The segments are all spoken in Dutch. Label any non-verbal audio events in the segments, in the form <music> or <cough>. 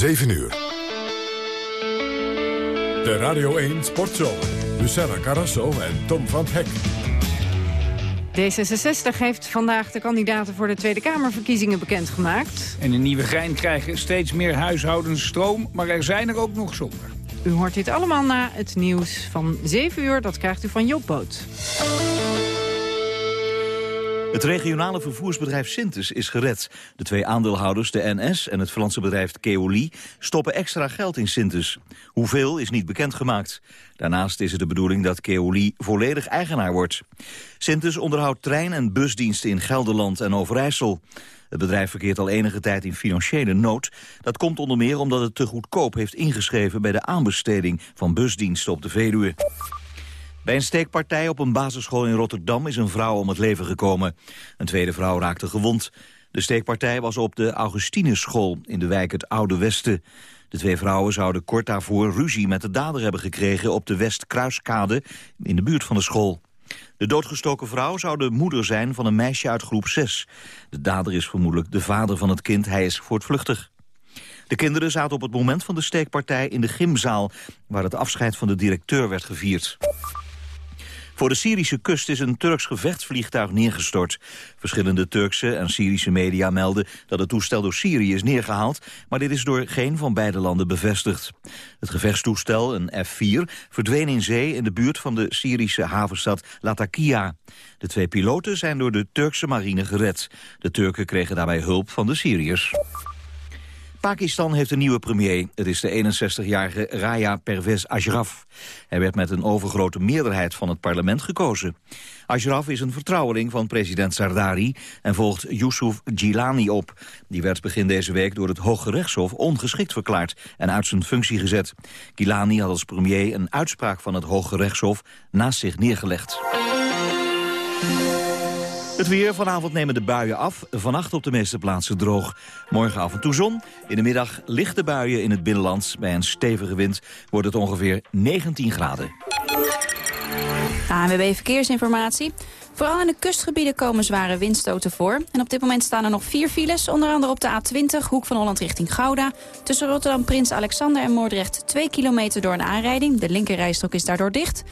7 uur. De Radio 1 Sportshow. Luciana Carrasso en Tom van Hek. D66 heeft vandaag de kandidaten voor de Tweede Kamerverkiezingen bekendgemaakt. En in Nieuwegein krijgen steeds meer huishoudens stroom, maar er zijn er ook nog zonder. U hoort dit allemaal na het nieuws van 7 uur. Dat krijgt u van Joop Boot. Het regionale vervoersbedrijf Sintes is gered. De twee aandeelhouders, de NS en het Franse bedrijf Keoli... stoppen extra geld in Sintes. Hoeveel is niet bekendgemaakt. Daarnaast is het de bedoeling dat Keoli volledig eigenaar wordt. Sintes onderhoudt trein- en busdiensten in Gelderland en Overijssel. Het bedrijf verkeert al enige tijd in financiële nood. Dat komt onder meer omdat het te goedkoop heeft ingeschreven... bij de aanbesteding van busdiensten op de Veluwe. Bij een steekpartij op een basisschool in Rotterdam is een vrouw om het leven gekomen. Een tweede vrouw raakte gewond. De steekpartij was op de Augustinusschool in de wijk het Oude Westen. De twee vrouwen zouden kort daarvoor ruzie met de dader hebben gekregen op de Westkruiskade in de buurt van de school. De doodgestoken vrouw zou de moeder zijn van een meisje uit groep 6. De dader is vermoedelijk de vader van het kind, hij is voortvluchtig. De kinderen zaten op het moment van de steekpartij in de gymzaal... waar het afscheid van de directeur werd gevierd. Voor de Syrische kust is een Turks gevechtsvliegtuig neergestort. Verschillende Turkse en Syrische media melden dat het toestel door Syrië is neergehaald, maar dit is door geen van beide landen bevestigd. Het gevechtstoestel, een F-4, verdween in zee in de buurt van de Syrische havenstad Latakia. De twee piloten zijn door de Turkse marine gered. De Turken kregen daarbij hulp van de Syriërs. Pakistan heeft een nieuwe premier. Het is de 61-jarige Raya Pervez Ashraf. Hij werd met een overgrote meerderheid van het parlement gekozen. Ashraf is een vertrouweling van president Zardari en volgt Yusuf Gilani op. Die werd begin deze week door het Hoge Rechtshof ongeschikt verklaard en uit zijn functie gezet. Gilani had als premier een uitspraak van het Hoge Rechtshof naast zich neergelegd. Het weer, vanavond nemen de buien af. Vannacht op de meeste plaatsen droog. Morgen af en toe zon. In de middag lichte buien in het binnenland. Bij een stevige wind wordt het ongeveer 19 graden. ANWB Verkeersinformatie. Vooral in de kustgebieden komen zware windstoten voor. En op dit moment staan er nog vier files, onder andere op de A20, hoek van Holland richting Gouda. Tussen Rotterdam, Prins Alexander en Moordrecht 2 kilometer door een aanrijding. De linkerrijstrook is daardoor dicht.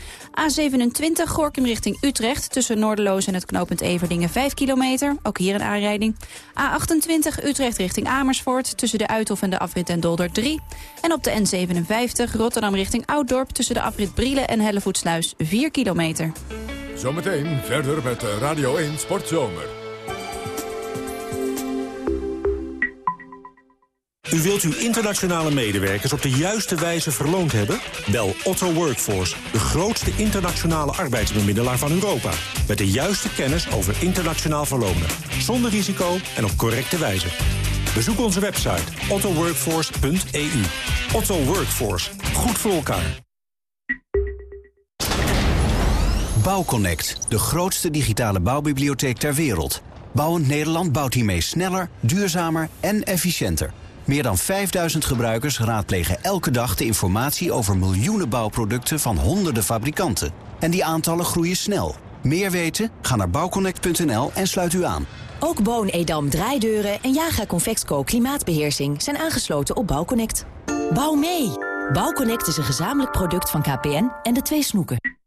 A27, Gorkum richting Utrecht, tussen Noorderloos en het knooppunt Everdingen 5 kilometer. Ook hier een aanrijding. A28, Utrecht richting Amersfoort, tussen de Uithof en de afrit en Dolder 3. En op de N57, Rotterdam richting Ouddorp, tussen de afrit Brielen en Hellevoetsluis 4 kilometer. Zometeen verder met Radio 1 Sportzomer. U wilt uw internationale medewerkers op de juiste wijze verloond hebben? Bel Otto Workforce, de grootste internationale arbeidsbemiddelaar van Europa. Met de juiste kennis over internationaal verlonen. Zonder risico en op correcte wijze. Bezoek onze website ottoworkforce.eu. Otto Workforce. Goed voor elkaar. Bouwconnect, de grootste digitale bouwbibliotheek ter wereld. Bouwend Nederland bouwt hiermee sneller, duurzamer en efficiënter. Meer dan 5000 gebruikers raadplegen elke dag de informatie over miljoenen bouwproducten van honderden fabrikanten. En die aantallen groeien snel. Meer weten? Ga naar bouwconnect.nl en sluit u aan. Ook Boon Edam draaideuren en Jaga Convexco klimaatbeheersing zijn aangesloten op Bouwconnect. Bouw mee! Bouwconnect is een gezamenlijk product van KPN en de twee snoeken.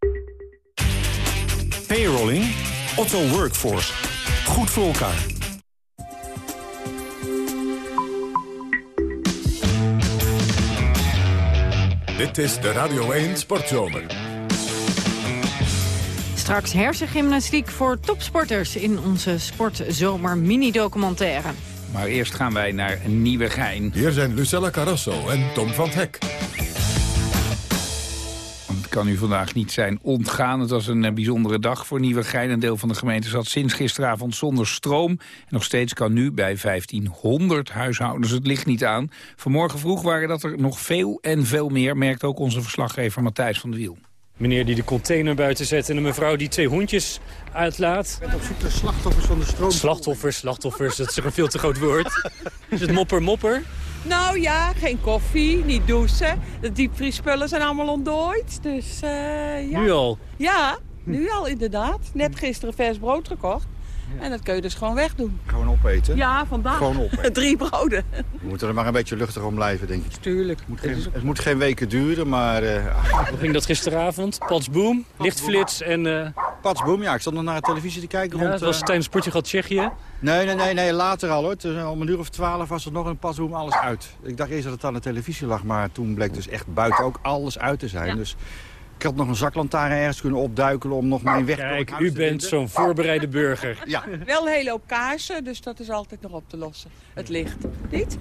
Payrolling? Otto Workforce. Goed voor elkaar. Dit is de Radio 1 Sportzomer. Straks hersengymnastiek voor topsporters in onze Sportzomer mini-documentaire. Maar eerst gaan wij naar Nieuwegein. Hier zijn Lucella Carrasso en Tom van Hek kan u vandaag niet zijn ontgaan. Het was een eh, bijzondere dag voor Nieuwegein. Een deel van de gemeente zat sinds gisteravond zonder stroom. En nog steeds kan nu bij 1500 huishoudens het licht niet aan. Vanmorgen vroeg waren dat er nog veel en veel meer... merkt ook onze verslaggever Matthijs van de Wiel. Meneer die de container buiten zet en een mevrouw die twee hondjes uitlaat. Ik ben op zoek naar slachtoffers van de stroom. Slachtoffers, slachtoffers, dat is een veel te groot woord. Is het mopper, mopper? Nou ja, geen koffie, niet douchen. De diepvriespullen zijn allemaal ontdooid. Dus, uh, ja. Nu al? Ja, nu al inderdaad. Net gisteren vers brood gekocht. En dat kun je dus gewoon wegdoen. Gewoon opeten? Ja, vandaag. Gewoon opeten. <laughs> Drie broden. We moeten er maar een beetje luchtig om blijven, denk ik. Tuurlijk. Het moet geen, het moet geen weken duren, maar... eh <laughs> Hoe ging dat gisteravond? Pats boom, lichtflits en... eh Pats boom, ja, ik stond nog naar de televisie te kijken. ja, rond, het was eh, tijdens Portugal-Tsjechië. Nee, nee, nee, nee, later al hoor. Tussen om een uur of twaalf was er nog een pasboom alles uit. Ik dacht eerst dat het aan de televisie lag, maar toen bleek dus echt buiten ook alles uit te zijn. Dus ik had nog een zaklantaarn ergens kunnen opduikelen om nog mijn weg het Kijk, u te bent zo'n voorbereide burger. Ja, Wel een hele hoop kaarsen, dus dat is altijd nog op te lossen. Het licht. Niet?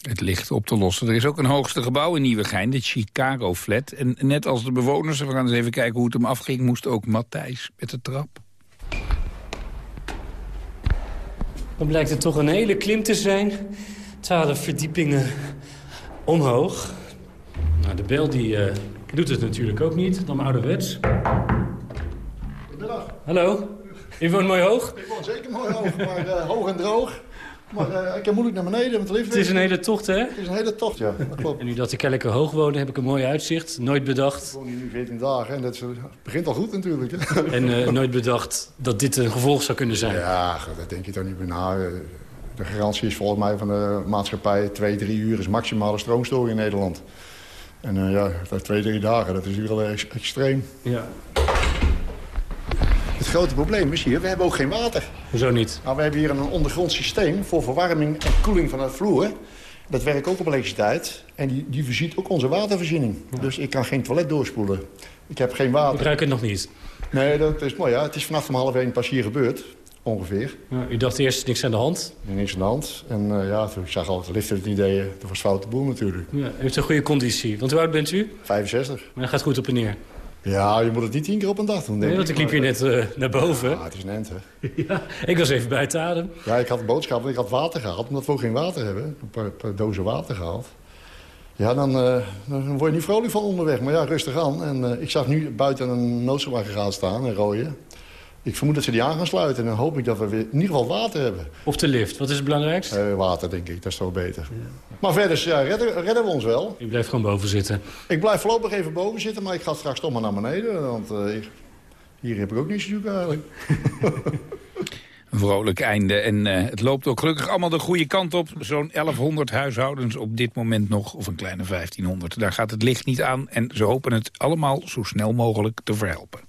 Het ligt op te lossen. Er is ook een hoogste gebouw in Nieuwegein, de Chicago Flat. En net als de bewoners, we gaan eens even kijken hoe het hem afging... moest ook Matthijs met de trap. Dan blijkt het toch een hele klim te zijn. Twaalf verdiepingen omhoog. Nou, de bel die eh, doet het natuurlijk ook niet, dan ouderwets. Goedemiddag. Hallo, u woont mooi hoog? Ik woon zeker mooi hoog, maar eh, hoog en droog. Maar eh, ik kan moeilijk naar beneden met de lift. Het is een hele tocht, hè? Het is een hele tocht, ja. Dat klopt. En nu dat ik lekker hoog woon, heb ik een mooi uitzicht. Nooit bedacht. Ik woon hier nu 14 dagen en dat is, begint al goed natuurlijk. hè. En eh, nooit bedacht dat dit een gevolg zou kunnen zijn. Ja, dat denk je toch niet meer na. De garantie is volgens mij van de maatschappij... twee, drie uur is maximale stroomstoring in Nederland. En eh, ja, dat twee, drie dagen, dat is hier wel ex- extreem. Ja. Het grote probleem is hier, we hebben ook geen water. Hoezo niet? Nou, we hebben hier een ondergronds systeem voor verwarming en koeling van het vloer. Dat werkt ook op elektriciteit. En die, die voorziet ook onze watervoorziening. Dus ik kan geen toilet doorspoelen. Ik heb geen Ik water. ruik het nog niet. Nee, dat is mooi. Ja. Het is vanaf om half één pas hier gebeurd. Ongeveer. Ja, u dacht eerst niks aan de hand. Er niks aan de hand. En eh, ja, toen ik zag al het lift het idee. Dat was foute boel natuurlijk. Ja, u heeft een goede conditie. Want hoe oud bent u? 65. Maar dat gaat goed op en neer. Ja, je moet het niet tien keer op een dag doen, denk Nee, want ik liep hier net eh, naar boven. Ja, het is een hè. <laughs> Ja, ik was even buiten adem. Ja, ik had een boodschap, want ik had water gehaald. Omdat we ook geen water hebben. Een paar, paar dozen water gehaald. Ja, dan, eh, dan word je niet vrolijk van onderweg. Maar ja, rustig aan. En eh, ik zag nu buiten een noodstromaggregaat staan, een rode. Ik vermoed dat ze die aan gaan sluiten. En dan hoop ik dat we weer in ieder geval water hebben. Of de lift. Wat is het belangrijkst? Eh, water, denk ik. Dat is toch beter. Maar verder ja, redden, redden we ons wel. U blijft gewoon boven zitten. Ik blijf voorlopig even boven zitten, maar ik ga straks toch maar naar beneden. Want eh, ik- hier heb ik ook niets te zoeken eigenlijk. <laughs> Een vrolijk einde. En eh, het loopt ook gelukkig allemaal de goede kant op. Zo'n 1100 huishoudens op dit moment nog, of een kleine 1500. Daar gaat het licht niet aan en ze hopen het allemaal zo snel mogelijk te verhelpen.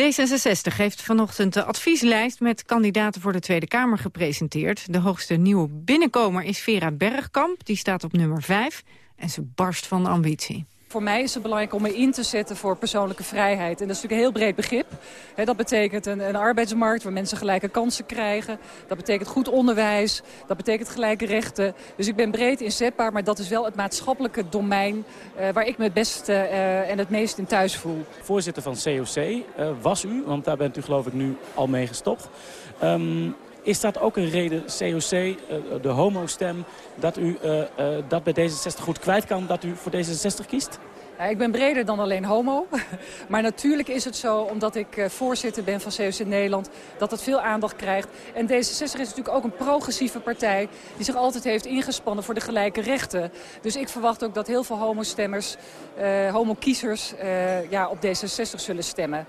D66 heeft vanochtend de advieslijst met kandidaten voor de Tweede Kamer gepresenteerd. De hoogste nieuwe binnenkomer is Vera Bergkamp, die staat op nummer 5. En ze barst van ambitie. Voor mij is het belangrijk om me in te zetten voor persoonlijke vrijheid. En dat is natuurlijk een heel breed begrip. Dat betekent een, een arbeidsmarkt waar mensen gelijke kansen krijgen. Dat betekent goed onderwijs. Dat betekent gelijke rechten. Dus ik ben breed inzetbaar, maar dat is wel het maatschappelijke domein... eh, waar ik me het beste eh, en het meest in thuis voel. Voorzitter van COC eh, was u, want daar bent u geloof ik nu al mee gestopt. Ehm, is dat ook een reden, COC, eh, de homostem, dat u eh, eh, dat bij D66 goed kwijt kan, dat u voor D66 kiest? Ja, ik ben breder dan alleen homo. <laughs> Maar natuurlijk is het zo, omdat ik voorzitter ben van COC Nederland... dat het veel aandacht krijgt. En D66 is natuurlijk ook een progressieve partij... die zich altijd heeft ingespannen voor de gelijke rechten. Dus ik verwacht ook dat heel veel homostemmers, eh homokiezers... eh, ja, op D66 zullen stemmen.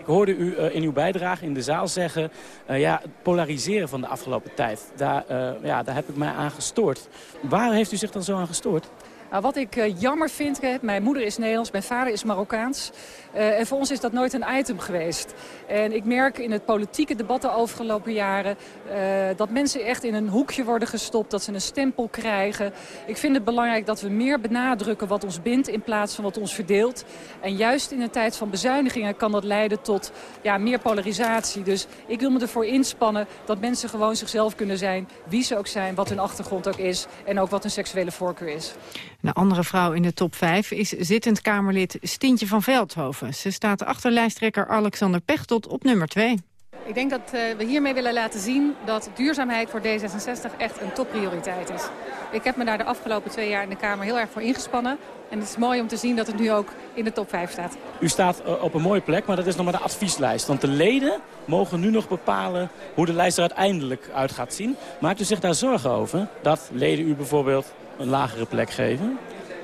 Ik hoorde u eh, in uw bijdrage in de zaal zeggen... eh, ja, het polariseren van de afgelopen tijd, daar, eh, ja, daar heb ik mij aan gestoord. Waar heeft u zich dan zo aan gestoord? Nou, wat ik jammer vind, mijn moeder is Nederlands, mijn vader is Marokkaans. Eh, en voor ons is dat nooit een item geweest. En ik merk in het politieke debat de afgelopen jaren... eh, dat mensen echt in een hoekje worden gestopt, dat ze een stempel krijgen. Ik vind het belangrijk dat we meer benadrukken wat ons bindt... in plaats van wat ons verdeelt. En juist in een tijd van bezuinigingen kan dat leiden tot ja, meer polarisatie. Dus ik wil me ervoor inspannen dat mensen gewoon zichzelf kunnen zijn... wie ze ook zijn, wat hun achtergrond ook is... en ook wat hun seksuele voorkeur is. Een andere vrouw in de top 5 is zittend Kamerlid Stintje van Veldhoven. Ze staat achter lijsttrekker Alexander Pechtold op nummer 2. Ik denk dat eh, we hiermee willen laten zien dat duurzaamheid voor D66 echt een topprioriteit is. Ik heb me daar de afgelopen twee jaar in de Kamer heel erg voor ingespannen. En het is mooi om te zien dat het nu ook in de top 5 staat. U staat eh, op een mooie plek, maar dat is nog maar de advieslijst. Want de leden mogen nu nog bepalen hoe de lijst er uiteindelijk uit gaat zien. Maakt u zich daar zorgen over dat leden u bijvoorbeeld een lagere plek geven?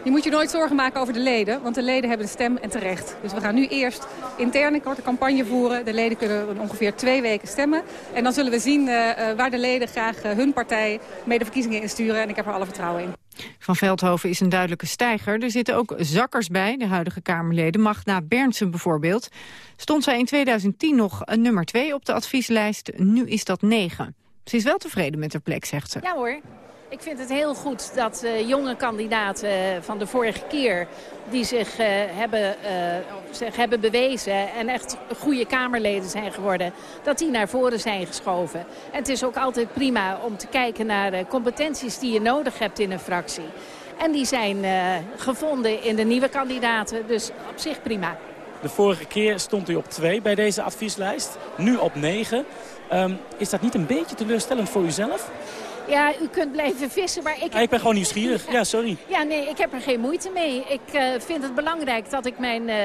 Je moet je nooit zorgen maken over de leden, want de leden hebben de stem en terecht. Dus we gaan nu eerst intern een korte campagne voeren. De leden kunnen ongeveer twee weken stemmen. En dan zullen we zien uh, waar de leden graag uh, hun partij mee de verkiezingen insturen. En ik heb er alle vertrouwen in. Van Veldhoven is een duidelijke stijger. Er zitten ook zakkers bij, de huidige Kamerleden. Magna Berndsen bijvoorbeeld. Stond zij in 2010 nog een nummer 2 op de advieslijst. Nu is dat 9. Ze is wel tevreden met haar plek, zegt ze. Ja hoor. Ik vind het heel goed dat uh, jonge kandidaten uh, van de vorige keer... die zich, uh, hebben, zich hebben bewezen en echt goede Kamerleden zijn geworden... dat die naar voren zijn geschoven. En het is ook altijd prima om te kijken naar de competenties die je nodig hebt in een fractie. En die zijn gevonden in de nieuwe kandidaten, dus op zich prima. De vorige keer stond u op 2 bij deze advieslijst, nu op 9. Um, is dat niet een beetje teleurstellend voor uzelf? Ja, u kunt blijven vissen, maar ik... Ja, ik ben gewoon nieuwsgierig. Ja, sorry. Ja, nee, ik heb er geen moeite mee. Ik uh, vind het belangrijk dat ik mijn uh,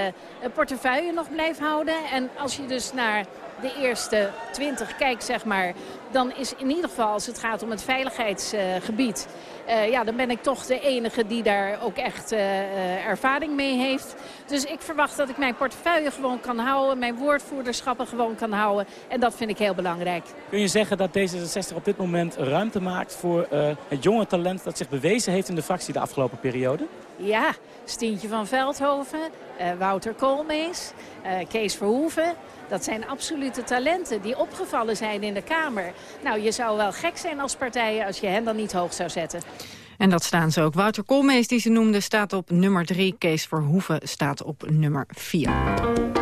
portefeuille nog blijf houden. En als je dus naar de eerste 20 kijkt, zeg maar... dan is in ieder geval, als het gaat om het veiligheidsgebied... Uh, ja, dan ben ik toch de enige die daar ook echt uh, ervaring mee heeft. Dus ik verwacht dat ik mijn portefeuille gewoon kan houden... mijn woordvoerderschappen gewoon kan houden. En dat vind ik heel belangrijk. Kun je zeggen dat D66 op dit moment ruimte maakt... voor uh, het jonge talent dat zich bewezen heeft in de fractie de afgelopen periode? Ja, Stientje van Veldhoven, Wouter Koolmees, Kees Verhoeven... Dat zijn absolute talenten die opgevallen zijn in de Kamer. Nou, je zou wel gek zijn als partijen als je hen dan niet hoog zou zetten. En dat staan ze ook. Wouter Koolmees, die ze noemde, staat op nummer 3. Kees Verhoeven staat op nummer 4.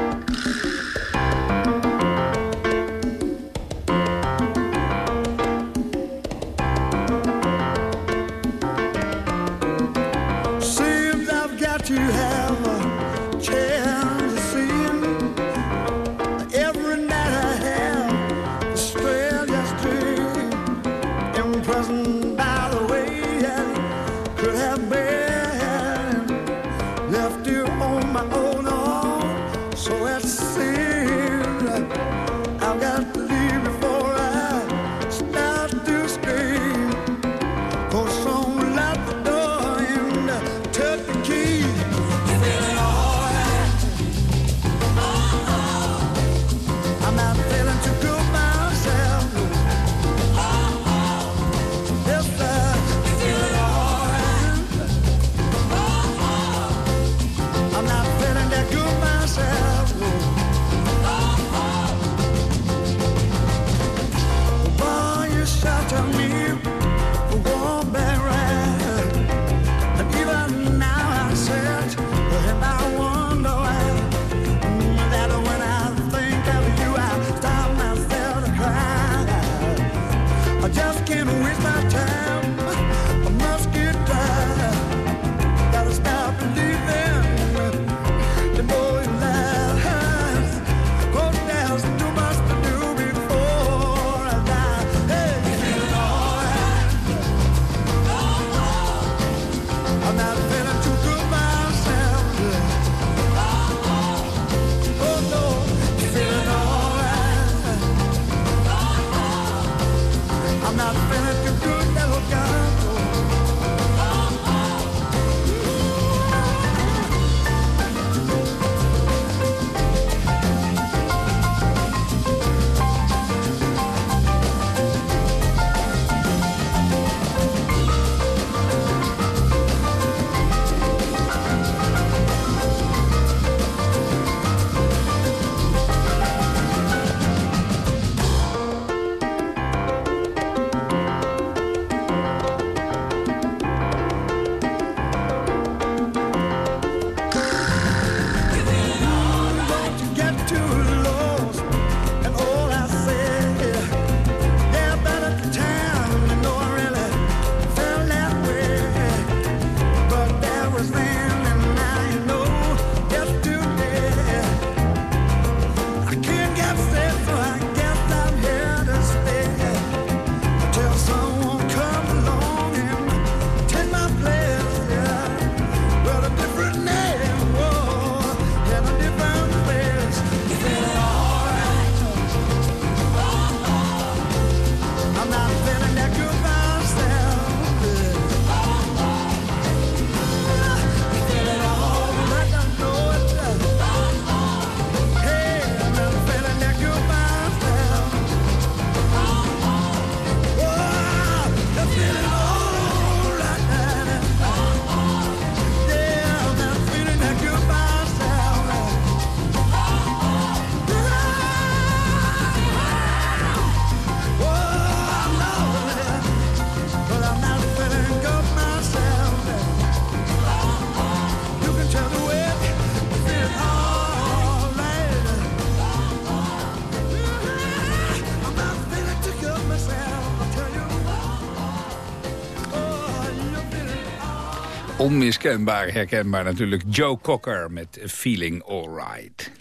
Onmiskenbaar, herkenbaar natuurlijk. Joe Cocker met Feeling Alright.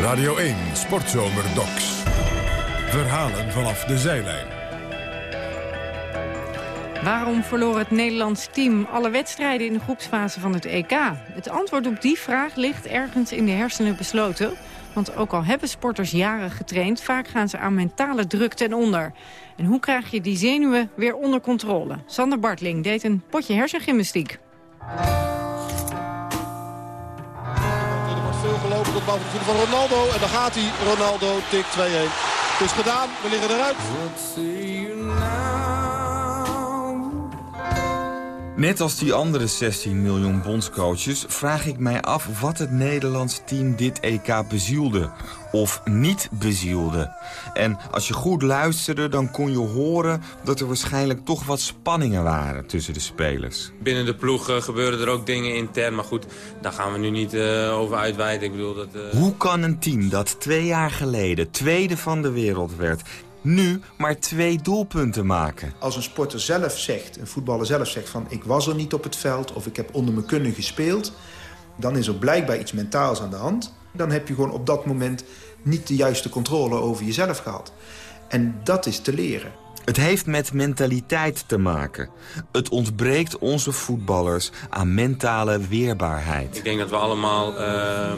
Radio 1 Sportzomer Docs. Verhalen vanaf de zijlijn. Waarom verloor het Nederlands team alle wedstrijden in de groepsfase van het EK? Het antwoord op die vraag ligt ergens in de hersenen besloten. Want ook al hebben sporters jaren getraind... vaak gaan ze aan mentale druk ten onder. En hoe krijg je die zenuwen weer onder controle? Sander Bartling deed een potje hersengymnastiek. Er wordt veel gelopen tot boven van Ronaldo. En dan gaat hij. Ronaldo tik 2-1. Het is gedaan. We liggen eruit. Net als die andere 16 miljoen bondscoaches vraag ik mij af wat het Nederlands team dit EK bezielde. Of niet bezielde. En als je goed luisterde, dan kon je horen dat er waarschijnlijk toch wat spanningen waren tussen de spelers. Binnen de ploeg uh, gebeuren er ook dingen intern, maar goed, daar gaan we nu niet uh, over uitweiden. Ik bedoel dat, uh... Hoe kan een team dat twee jaar geleden tweede van de wereld werd nu maar twee doelpunten maken. Als een sporter zelf zegt, een voetballer zelf zegt van... ik was er niet op het veld of ik heb onder mijn kunnen gespeeld... dan is er blijkbaar iets mentaals aan de hand. Dan heb je gewoon op dat moment niet de juiste controle over jezelf gehad. En dat is te leren. Het heeft met mentaliteit te maken. Het ontbreekt onze voetballers aan mentale weerbaarheid. Ik denk dat we allemaal, uh,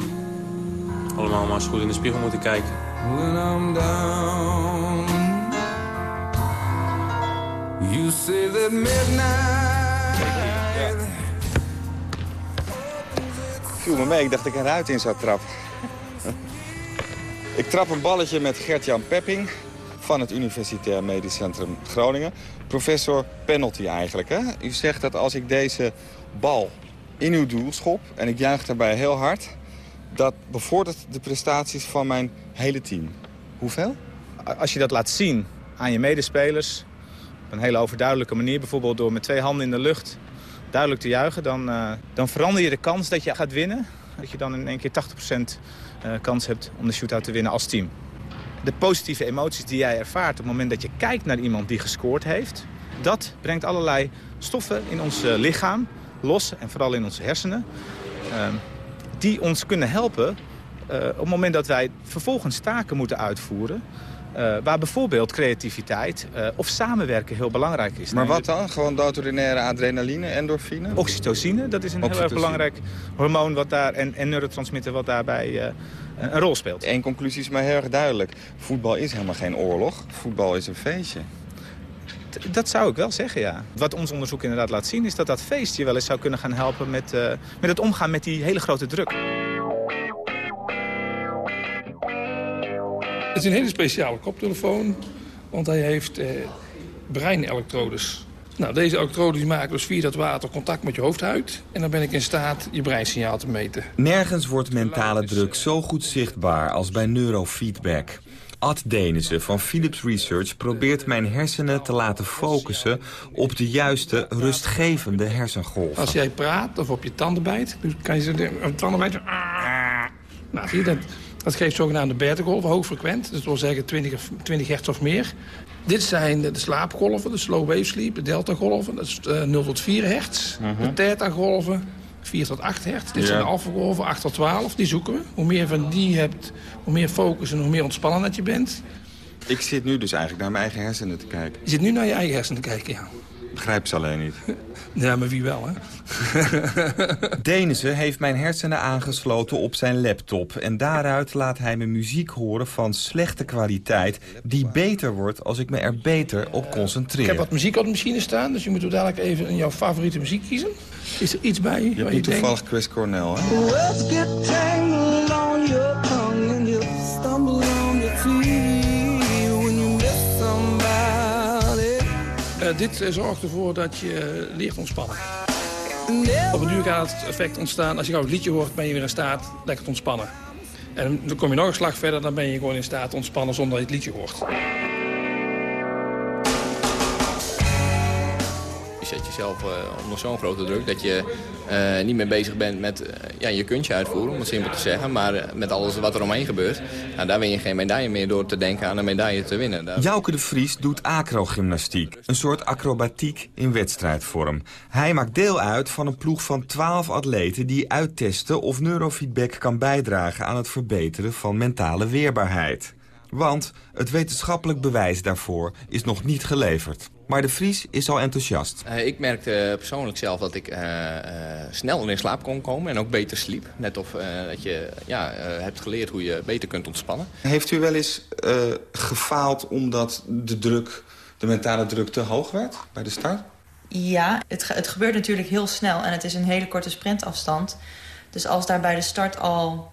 allemaal maar eens goed in de spiegel moeten kijken. When I'm down, you say that midnight. Viel me mee, ik dacht dat ik eruit in zou trappen. ik trap een balletje met Gert-Jan Pepping van het Universitair Medisch Centrum Groningen. Professor penalty eigenlijk, hè? U zegt dat als ik deze bal in uw doel schop en ik juich daarbij heel hard dat bevordert de prestaties van mijn hele team. Hoeveel? Als je dat laat zien aan je medespelers... een hele overduidelijke manier... bijvoorbeeld door met twee handen in de lucht duidelijk te juichen... dan, uh, dan verander je de kans dat je gaat winnen. Dat je dan in één keer 80% uh, kans hebt om de shootout te winnen als team. De positieve emoties die jij ervaart op het moment dat je kijkt naar iemand die gescoord heeft... dat brengt allerlei stoffen in ons uh, lichaam los en vooral in onze hersenen... Ehm, die ons kunnen helpen op het moment dat wij vervolgens taken moeten uitvoeren... Uh, waar bijvoorbeeld creativiteit uh, of samenwerken heel belangrijk is. Maar wat dan? Gewoon doodordinaire adrenaline, endorfine? Oxytocine, dat is een Oxytocine. heel erg belangrijk hormoon wat daar, en, en neurotransmitter wat daarbij uh, een rol speelt. Eén conclusie is maar heel erg duidelijk. Voetbal is helemaal geen oorlog. Voetbal is een feestje. Dat zou ik wel zeggen, ja. Wat ons onderzoek inderdaad laat zien... is dat dat feest je wel eens zou kunnen gaan helpen met, met het omgaan met die hele grote druk. Het is een hele speciale koptelefoon, want hij heeft eh, breinelektrodes. Nou, deze elektrodes maken dus via dat water contact met je hoofdhuid. En dan ben ik in staat je breinsignaal te meten. Nergens wordt mentale druk zo goed zichtbaar als bij neurofeedback. Ad Denissen van Philips Research probeert mijn hersenen te laten focussen op de juiste rustgevende hersengolven. Als jij praat of op je tanden bijt, dus kan je ze op tanden bijten. Nou, zie je dat? Dat geeft zogenaamde beta-golven, hoogfrequent. Dus dat wil zeggen 20, 20 hertz of meer. Dit zijn de slaapgolven, de slow wave sleep, de delta-golven. Dat is uh, 0 tot 4 hertz. Uh -huh. De theta-golven, 4 tot 8 hertz. Dit ja. zijn de alpha-golven, 8 tot 12. Die zoeken we. Hoe meer van die je hebt, hoe meer focus en hoe meer ontspannen dat je bent. Ik zit nu dus eigenlijk naar mijn eigen hersenen te kijken. Je zit nu naar je eigen hersenen te kijken, ja. Begrijp ze alleen niet. Ja, maar wie wel, hè? <laughs> Denissen heeft mijn hersenen aangesloten op zijn laptop. En daaruit laat hij me muziek horen van slechte kwaliteit... die beter wordt als ik me er beter op concentreer. Ik heb wat muziek op de machine staan, dus je moet dadelijk even jouw favoriete muziek kiezen. Is er iets bij je? Je hebt toevallig Chris Cornell, hè? Uh, dit zorgt ervoor dat je leert ontspannen. Op een duur gaat het effect ontstaan. Als je gauw het liedje hoort, ben je weer in staat lekker te ontspannen. En dan kom je nog een slag verder, dan ben je gewoon in staat te ontspannen zonder dat je het liedje hoort. Zet jezelf onder zo'n grote druk dat je niet meer bezig bent met ja, je kuntje uitvoeren, om het simpel te zeggen. Maar met alles wat er omheen gebeurt, nou, daar win je geen medaille meer door te denken aan een medaille te winnen. Daar... Jouke de Vries doet acrogymnastiek, een soort acrobatiek in wedstrijdvorm. Hij maakt deel uit van een ploeg van 12 atleten die uittesten of neurofeedback kan bijdragen aan het verbeteren van mentale weerbaarheid. Want het wetenschappelijk bewijs daarvoor is nog niet geleverd. Maar de Vries is al enthousiast. Uh, ik merkte persoonlijk zelf dat ik uh, uh, snel in slaap kon komen en ook beter sliep. Net of dat je ja, hebt geleerd hoe je beter kunt ontspannen. Heeft u wel eens gefaald omdat de druk, de mentale druk te hoog werd bij de start? Ja, het, het gebeurt natuurlijk heel snel en het is een hele korte sprintafstand. Dus als daar bij de start al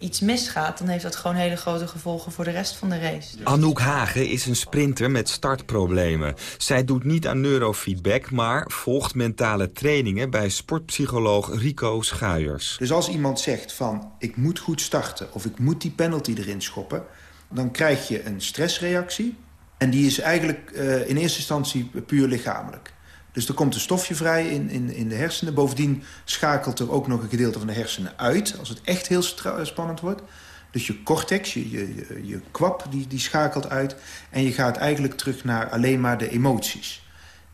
iets misgaat... dan heeft dat gewoon hele grote gevolgen voor de rest van de race. Anouk Hagen is een sprinter met startproblemen. Zij doet niet aan neurofeedback, maar volgt mentale trainingen... bij sportpsycholoog Rico Schuijers. Dus als iemand zegt van ik moet goed starten... of ik moet die penalty erin schoppen... dan krijg je een stressreactie. En die is eigenlijk uh, in eerste instantie puur lichamelijk. Dus er komt een stofje vrij in, in, in de hersenen. Bovendien schakelt er ook nog een gedeelte van de hersenen uit... als het echt heel spannend wordt. Dus je cortex, je, je, je kwap, die, die schakelt uit. En je gaat eigenlijk terug naar alleen maar de emoties.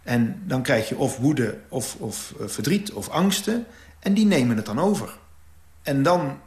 En dan krijg je of woede, of, of uh, verdriet, of angsten. En die nemen het dan over. En dan,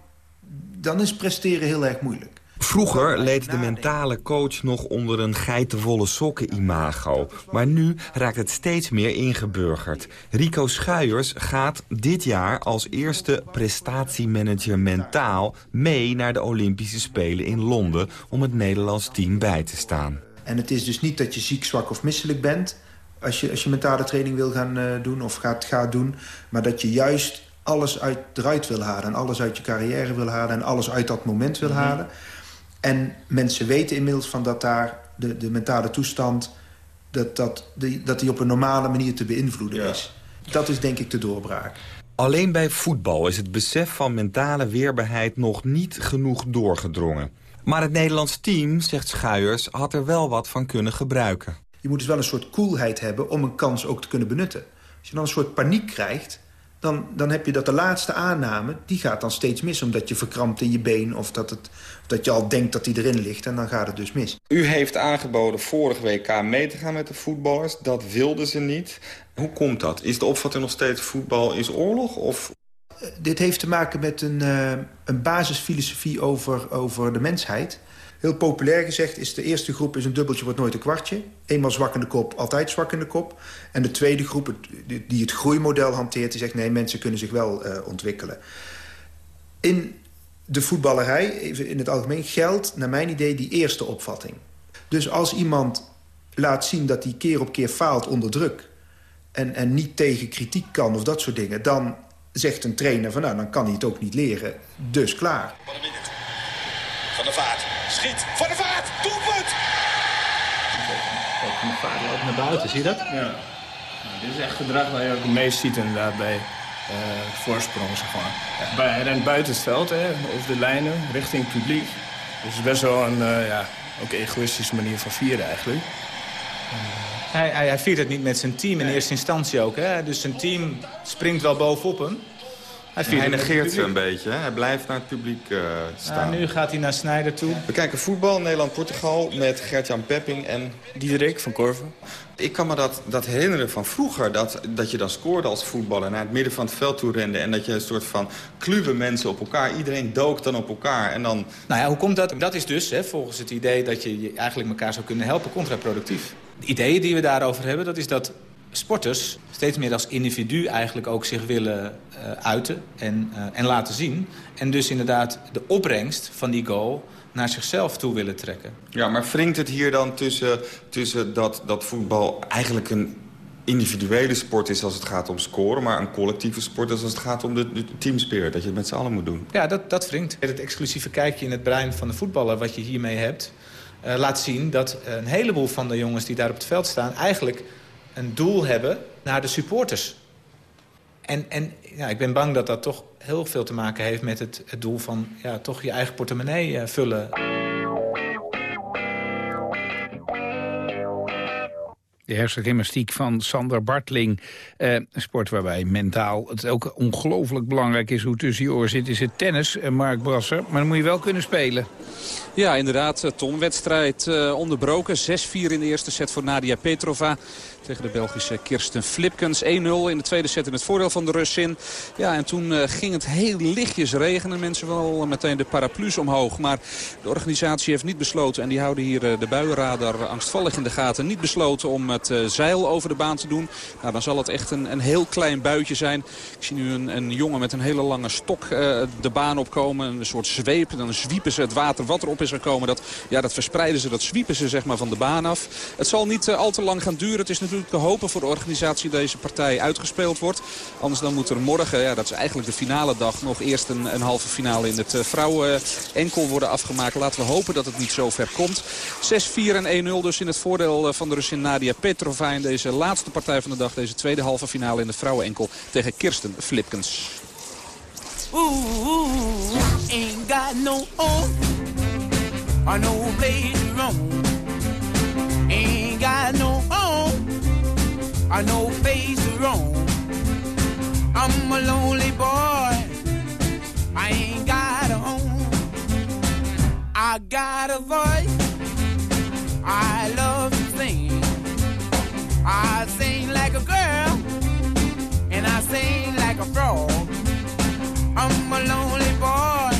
dan is presteren heel erg moeilijk. Vroeger leed de mentale coach nog onder een geitenwolle sokken imago. Maar nu raakt het steeds meer ingeburgerd. Rico Schuijers gaat dit jaar als eerste prestatiemanager mentaal... mee naar de Olympische Spelen in Londen om het Nederlands team bij te staan. En het is dus niet dat je ziek, zwak of misselijk bent... als je, als je mentale training wil gaan uh, doen of gaat, gaat doen... maar dat je juist alles uit, eruit wil halen en alles uit je carrière wil halen... en alles uit dat moment wil mm -hmm. En mensen weten inmiddels van dat daar de, de mentale toestand... Dat, dat, die, dat die op een normale manier te beïnvloeden ja. is. Dat is denk ik de doorbraak. Alleen bij voetbal is het besef van mentale weerbaarheid nog niet genoeg doorgedrongen. Maar het Nederlands team, zegt Schuijers, had er wel wat van kunnen gebruiken. Je moet dus wel een soort koelheid hebben om een kans ook te kunnen benutten. Als je dan een soort paniek krijgt, dan, dan heb je dat de laatste aanname... die gaat dan steeds mis, omdat je verkrampt in je been... of dat, het, of dat je al denkt dat die erin ligt en dan gaat het dus mis. U heeft aangeboden vorige WK mee te gaan met de voetballers. Dat wilden ze niet. Hoe komt dat? Is de opvatting nog steeds voetbal is oorlog? Of... Dit heeft te maken met een, uh, een basisfilosofie over, over de mensheid... Heel populair gezegd is de eerste groep is een dubbeltje wordt nooit een kwartje. Eenmaal zwak in de kop, altijd zwak in de kop. En de tweede groep die het groeimodel hanteert... die zegt nee, mensen kunnen zich wel uh, ontwikkelen. In de voetballerij, even in het algemeen, geldt naar mijn idee die eerste opvatting. Dus als iemand laat zien dat hij keer op keer faalt onder druk... en, en niet tegen kritiek kan of dat soort dingen... dan zegt een trainer van nou, dan kan hij het ook niet leren. Dus klaar. Van de Vaart schiet. Van de Vaart, doelpunt! Kijk, Van de Vaart loopt naar buiten, zie je dat? Ja. Nou, dit is echt gedrag waar je ook het meest ziet inderdaad bij uh, voorsprong, zeg maar. Bij, hij rent buiten het veld, hè, over de lijnen, richting het publiek. Dus het is best wel een uh, ja, ook egoïstische manier van vieren eigenlijk. Hij, hij, hij viert het niet met zijn team in eerste instantie ook. Hè? Dus zijn team springt wel bovenop hem. Hij, hij negeert ze een beetje. Hè? Hij blijft naar het publiek uh, staan. Ja, nu gaat hij naar Snijder toe. We kijken voetbal, Nederland-Portugal met Gert-Jan Pepping en... Diederik van Korven. Ik kan me dat, dat herinneren van vroeger. Dat, dat je dan scoorde als voetballer naar het midden van het veld toe rende. En dat je een soort van kluwen mensen op elkaar. Iedereen dook dan op elkaar. En dan... Nou ja, hoe komt dat? Dat is dus hè, volgens het idee dat je eigenlijk elkaar zou kunnen helpen contraproductief. De ideeën die we daarover hebben, dat is dat sporters steeds meer als individu eigenlijk ook zich willen uh, uiten en, uh, en laten zien. En dus inderdaad de opbrengst van die goal naar zichzelf toe willen trekken. Ja, maar wringt het hier dan tussen, tussen dat, dat voetbal eigenlijk een individuele sport is als het gaat om scoren... maar een collectieve sport is als het gaat om de, de teamspirit. Dat je het met z'n allen moet doen. Ja, dat, dat wringt. Het exclusieve kijkje in het brein van de voetballer wat je hiermee hebt... Uh, laat zien dat een heleboel van de jongens die daar op het veld staan... eigenlijk een doel hebben naar de supporters. En, en ja, ik ben bang dat dat toch heel veel te maken heeft met het, het doel van ja, toch je eigen portemonnee uh, vullen. De hersengymnastiek van Sander Bartling. Eh, een sport waarbij mentaal het ook ongelooflijk belangrijk is hoe tussen je oren zit. Is het tennis, eh, Mark Brasser. Maar dan moet je wel kunnen spelen. Ja, inderdaad. Eh, Tom, wedstrijd uh, onderbroken. 6-4 in de eerste set voor Nadia Petrova tegen de Belgische Kirsten Flipkens. 1-0 in de tweede set in het voordeel van de Russin. Ja, en toen uh, ging het heel lichtjes regenen. Mensen wel meteen de paraplu's omhoog. Maar de organisatie heeft niet besloten, en die houden hier uh, de buienradar angstvallig in de gaten, niet besloten om het uh, zeil over de baan te doen. Nou, dan zal het echt een, een heel klein buitje zijn. Ik zie nu een, een jongen met een hele lange stok de baan opkomen. Een soort zweep. Dan zwiepen ze het water wat erop is gekomen. Dat, ja, dat verspreiden ze, dat zwiepen ze zeg maar, van de baan af. Het zal niet al te lang gaan duren. Het is natuurlijk te hopen voor de organisatie deze partij uitgespeeld wordt. Anders dan moet er morgen, ja, dat is eigenlijk de finale dag, nog eerst een, een halve finale in het uh, vrouwen enkel worden afgemaakt. Laten we hopen dat het niet zo ver komt. 6-4 en 1-0 dus in het voordeel van de Russin Nadia Petrova in deze laatste partij van de dag. Deze tweede halve finale in de vrouwen enkel tegen Kirsten Flipkens. Ooh, ain't or no place to roam. I'm a lonely boy. I ain't got a home. I got a voice. I love to sing. I sing like a girl and I sing like a frog. I'm a lonely boy.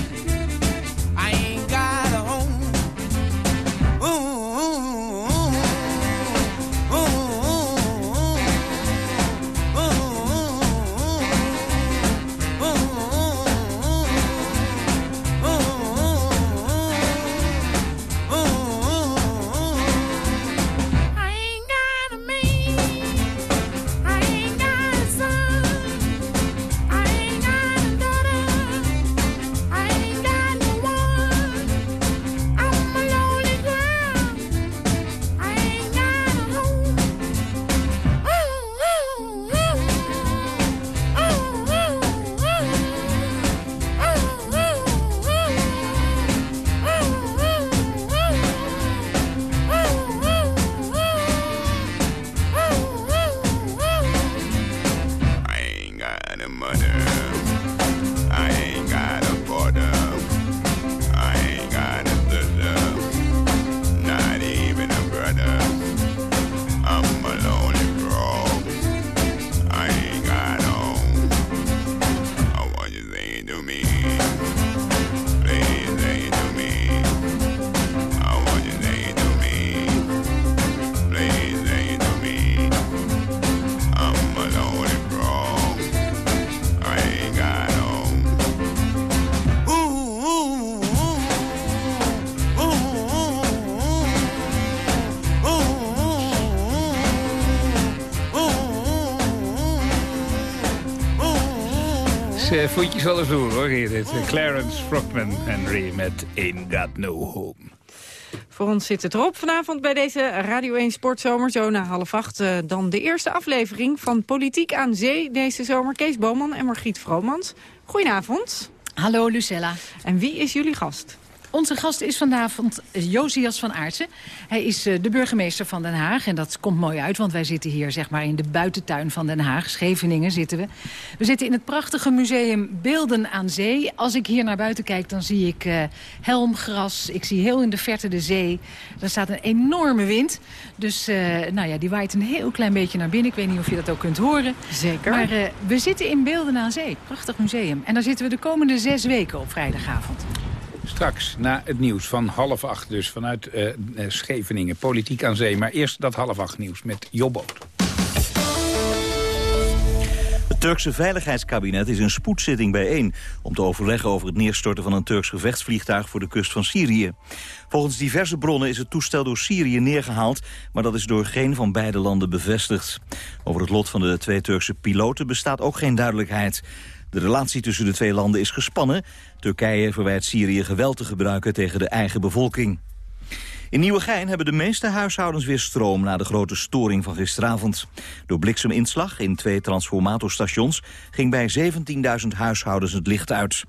Voetjes wel eens door hoor, hier dit. Clarence Frogman Henry met Ain't Got No Home. Voor ons zit het erop vanavond bij deze Radio 1 Sportzomer. Zo na half acht eh, dan de eerste aflevering van Politiek aan Zee deze zomer. Kees Boman en Margriet Vromans. Goedenavond. Hallo Lucella. En wie is jullie gast? Onze gast is vanavond Josias van Aartsen. Hij is eh, de burgemeester van Den Haag. En dat komt mooi uit, want wij zitten hier zeg maar in de buitentuin van Den Haag. Scheveningen zitten we. We zitten in het prachtige museum Beelden aan Zee. Als ik hier naar buiten kijk, dan zie ik uh, helmgras. Ik zie heel in de verte de zee. Er staat een enorme wind. Dus uh, nou ja, die waait een heel klein beetje naar binnen. Ik weet niet of je dat ook kunt horen. Zeker. Maar uh, we zitten in Beelden aan Zee. Prachtig museum. En daar zitten we de komende zes weken op vrijdagavond. Straks, na het nieuws van half acht, dus vanuit uh, Scheveningen. Politiek aan zee, maar eerst dat half acht nieuws met Jobboot. Het Turkse Veiligheidskabinet is een spoedzitting bijeen... om te overleggen over het neerstorten van een Turks gevechtsvliegtuig voor de kust van Syrië. Volgens diverse bronnen is het toestel door Syrië neergehaald... maar dat is door geen van beide landen bevestigd. Over het lot van de twee Turkse piloten bestaat ook geen duidelijkheid. De relatie tussen de twee landen is gespannen. Turkije verwijt Syrië geweld te gebruiken tegen de eigen bevolking. In Nieuwegein hebben de meeste huishoudens weer stroom... na de grote storing van gisteravond. Door blikseminslag in twee transformatorstations... ging bij 17.000 huishoudens het licht uit.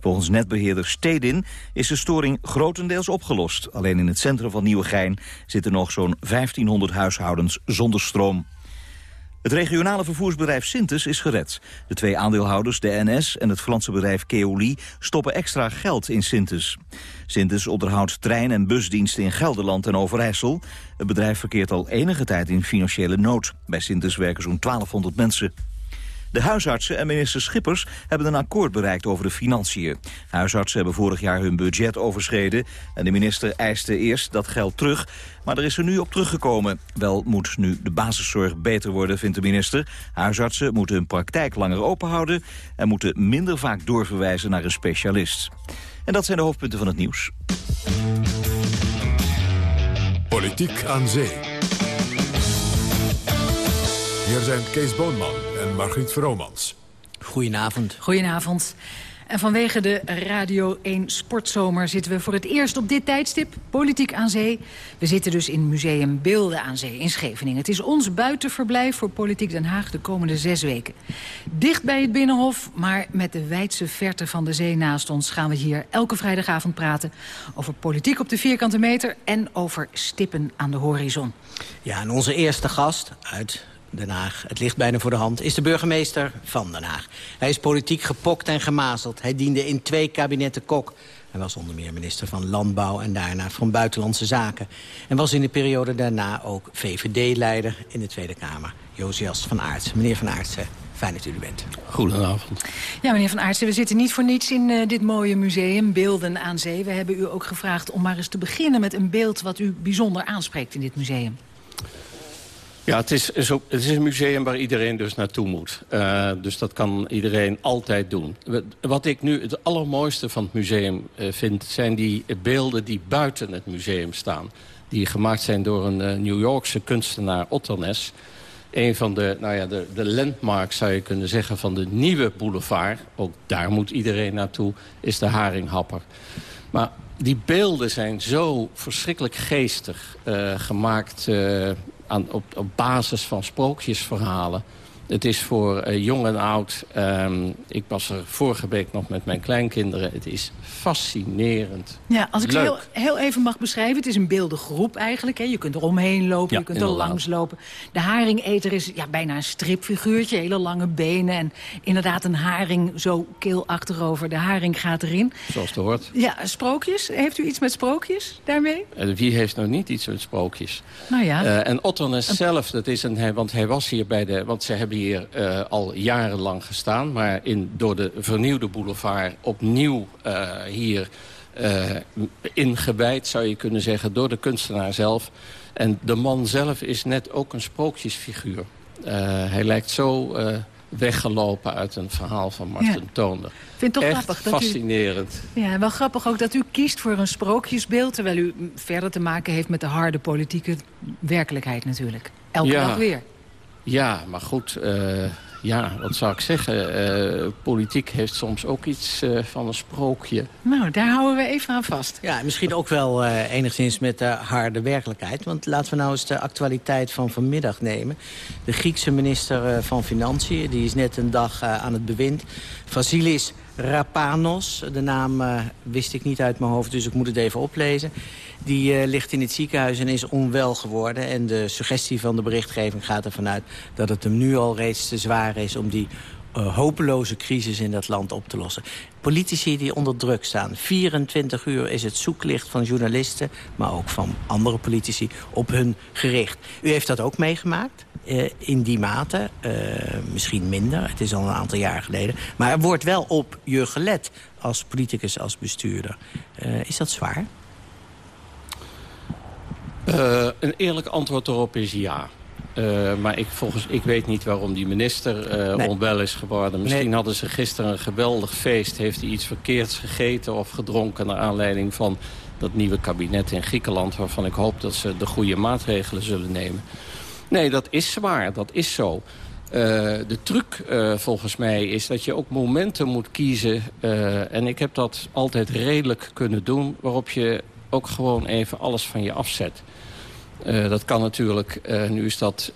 Volgens netbeheerder Stedin is de storing grotendeels opgelost. Alleen in het centrum van Nieuwegein zitten nog zo'n 1500 huishoudens zonder stroom. Het regionale vervoersbedrijf Sintes is gered. De twee aandeelhouders, de NS en het Franse bedrijf Keoli... stoppen extra geld in Sintes. Sintes onderhoudt trein- en busdiensten in Gelderland en Overijssel. Het bedrijf verkeert al enige tijd in financiële nood. Bij Sintes werken zo'n 1200 mensen. De huisartsen en minister Schippers hebben een akkoord bereikt over de financiën. Huisartsen hebben vorig jaar hun budget overschreden... en de minister eiste eerst dat geld terug, maar er is er nu op teruggekomen. Wel moet nu de basiszorg beter worden, vindt de minister. Huisartsen moeten hun praktijk langer openhouden... en moeten minder vaak doorverwijzen naar een specialist. En dat zijn de hoofdpunten van het nieuws. Politiek aan zee. Hier zijn Kees Boonman en Margriet Vromans. Goedenavond. Goedenavond. En vanwege de Radio 1 Sportzomer zitten we voor het eerst op dit tijdstip politiek aan zee. We zitten dus in Museum Beelden aan Zee in Scheveningen. Het is ons buitenverblijf voor Politiek Den Haag de komende zes weken. Dicht bij het Binnenhof, maar met de wijdse verte van de zee naast ons... gaan we hier elke vrijdagavond praten over politiek op de vierkante meter... en over stippen aan de horizon. Ja, en onze eerste gast uit Den Haag, het ligt bijna voor de hand, is de burgemeester van Den Haag. Hij is politiek gepokt en gemazeld. Hij diende in twee kabinetten Kok. Hij was onder meer minister van Landbouw en daarna van Buitenlandse Zaken. En was in de periode daarna ook VVD-leider in de Tweede Kamer. Josias van Aertsen. Meneer van Aertsen, fijn dat u er bent. Goedenavond. Ja, meneer Van Aertsen, we zitten niet voor niets in uh, dit mooie museum, Beelden aan Zee. We hebben u ook gevraagd om maar eens te beginnen met een beeld... wat u bijzonder aanspreekt in dit museum. Ja, het is, het is een museum waar iedereen dus naartoe moet. Uh, dus dat kan iedereen altijd doen. Wat ik nu het allermooiste van het museum uh, vind... zijn die beelden die buiten het museum staan. Die gemaakt zijn door een uh, New Yorkse kunstenaar, Otternes. Een van de, nou ja, de, de landmarks, zou je kunnen zeggen, van de nieuwe boulevard... ook daar moet iedereen naartoe, is de Haringhapper. Maar die beelden zijn zo verschrikkelijk geestig gemaakt aan, op, op basis van sprookjesverhalen. Het is voor uh, jong en oud. Um, ik was er vorige week nog met mijn kleinkinderen. Het is fascinerend. Ja, als ik het heel, heel, even mag beschrijven. Het is een beeldengroep eigenlijk. Hè. Je kunt er omheen lopen, ja, je kunt er langs lopen. De haringeter is ja, bijna een stripfiguurtje. Hele lange benen en inderdaad een haring zo keel achterover. De haring gaat erin. Zoals het hoort. Ja, sprookjes. Heeft u iets met sprookjes daarmee? Uh, wie heeft nou niet iets met sprookjes? Nou ja. Uh, en Otternes een... zelf, dat is een, want hij was hier bij de... Want ze hebben hier uh, al jarenlang gestaan. Maar in, door de vernieuwde boulevard opnieuw uh, hier uh, ingewijd, zou je kunnen zeggen, door de kunstenaar zelf. En de man zelf is net ook een sprookjesfiguur. hij lijkt zo weggelopen uit een verhaal van Martin ja. Toonder. Ik vind het toch Echt grappig. Dat fascinerend. U, ja, wel grappig ook dat u kiest voor een sprookjesbeeld... terwijl u verder te maken heeft met de harde politieke werkelijkheid natuurlijk. Elke ja. dag weer. Ja, maar goed, uh, ja, wat zou ik zeggen? Uh, politiek heeft soms ook iets uh, van een sprookje. Nou, daar houden we even aan vast. Ja, misschien ook wel enigszins met de harde werkelijkheid. Want laten we nou eens de actualiteit van vanmiddag nemen. De Griekse minister van Financiën, die is net een dag aan het bewind. Vasilis Rapanos, de naam wist ik niet uit mijn hoofd, dus ik moet het even oplezen. Die uh, ligt in het ziekenhuis en is onwel geworden. En de suggestie van de berichtgeving gaat ervan uit... dat het hem nu al reeds te zwaar is om die uh, hopeloze crisis in dat land op te lossen. Politici die onder druk staan. 24 uur is het zoeklicht van journalisten... maar ook van andere politici op hun gericht. U heeft dat ook meegemaakt? Uh, in die mate, uh, misschien minder, het is al een aantal jaar geleden. Maar er wordt wel op je gelet als politicus, als bestuurder. Is dat zwaar? Een eerlijk antwoord erop is ja. Uh, maar ik, volgens, ik weet niet waarom die minister uh, nee. onwel is geworden. Misschien nee. hadden ze gisteren een geweldig feest. Heeft hij iets verkeerds gegeten of gedronken... naar aanleiding van dat nieuwe kabinet in Griekenland... waarvan ik hoop dat ze de goede maatregelen zullen nemen. Nee, dat is zwaar. Dat is zo. Uh, de truc uh, volgens mij is dat je ook momenten moet kiezen... Uh, en ik heb dat altijd redelijk kunnen doen... waarop je ook gewoon even alles van je afzet. Uh, dat kan natuurlijk, uh, nu is dat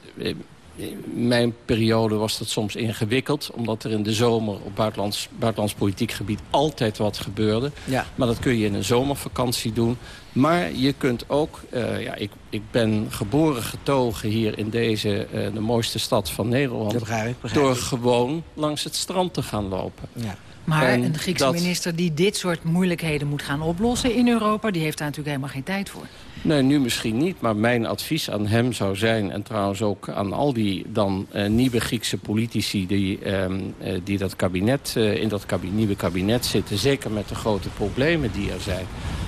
in mijn periode was dat soms ingewikkeld. Omdat er in de zomer op buitenlands, buitenlands politiek gebied altijd wat gebeurde. Ja. Maar dat kun je in een zomervakantie doen. Maar je kunt ook... Uh, ja, ik, ik ben geboren getogen hier in deze, uh, de mooiste stad van Nederland. Dat begrijp ik, begrijp door gewoon langs het strand te gaan lopen. Ja. Maar en een Griekse dat... minister die dit soort moeilijkheden moet gaan oplossen in Europa... die heeft daar natuurlijk helemaal geen tijd voor. Nee, nu misschien niet. Maar mijn advies aan hem zou zijn... en trouwens ook aan al die dan uh, nieuwe Griekse politici... die, uh, die dat kabinet, uh, in dat nieuwe kabinet zitten... zeker met de grote problemen die er zijn.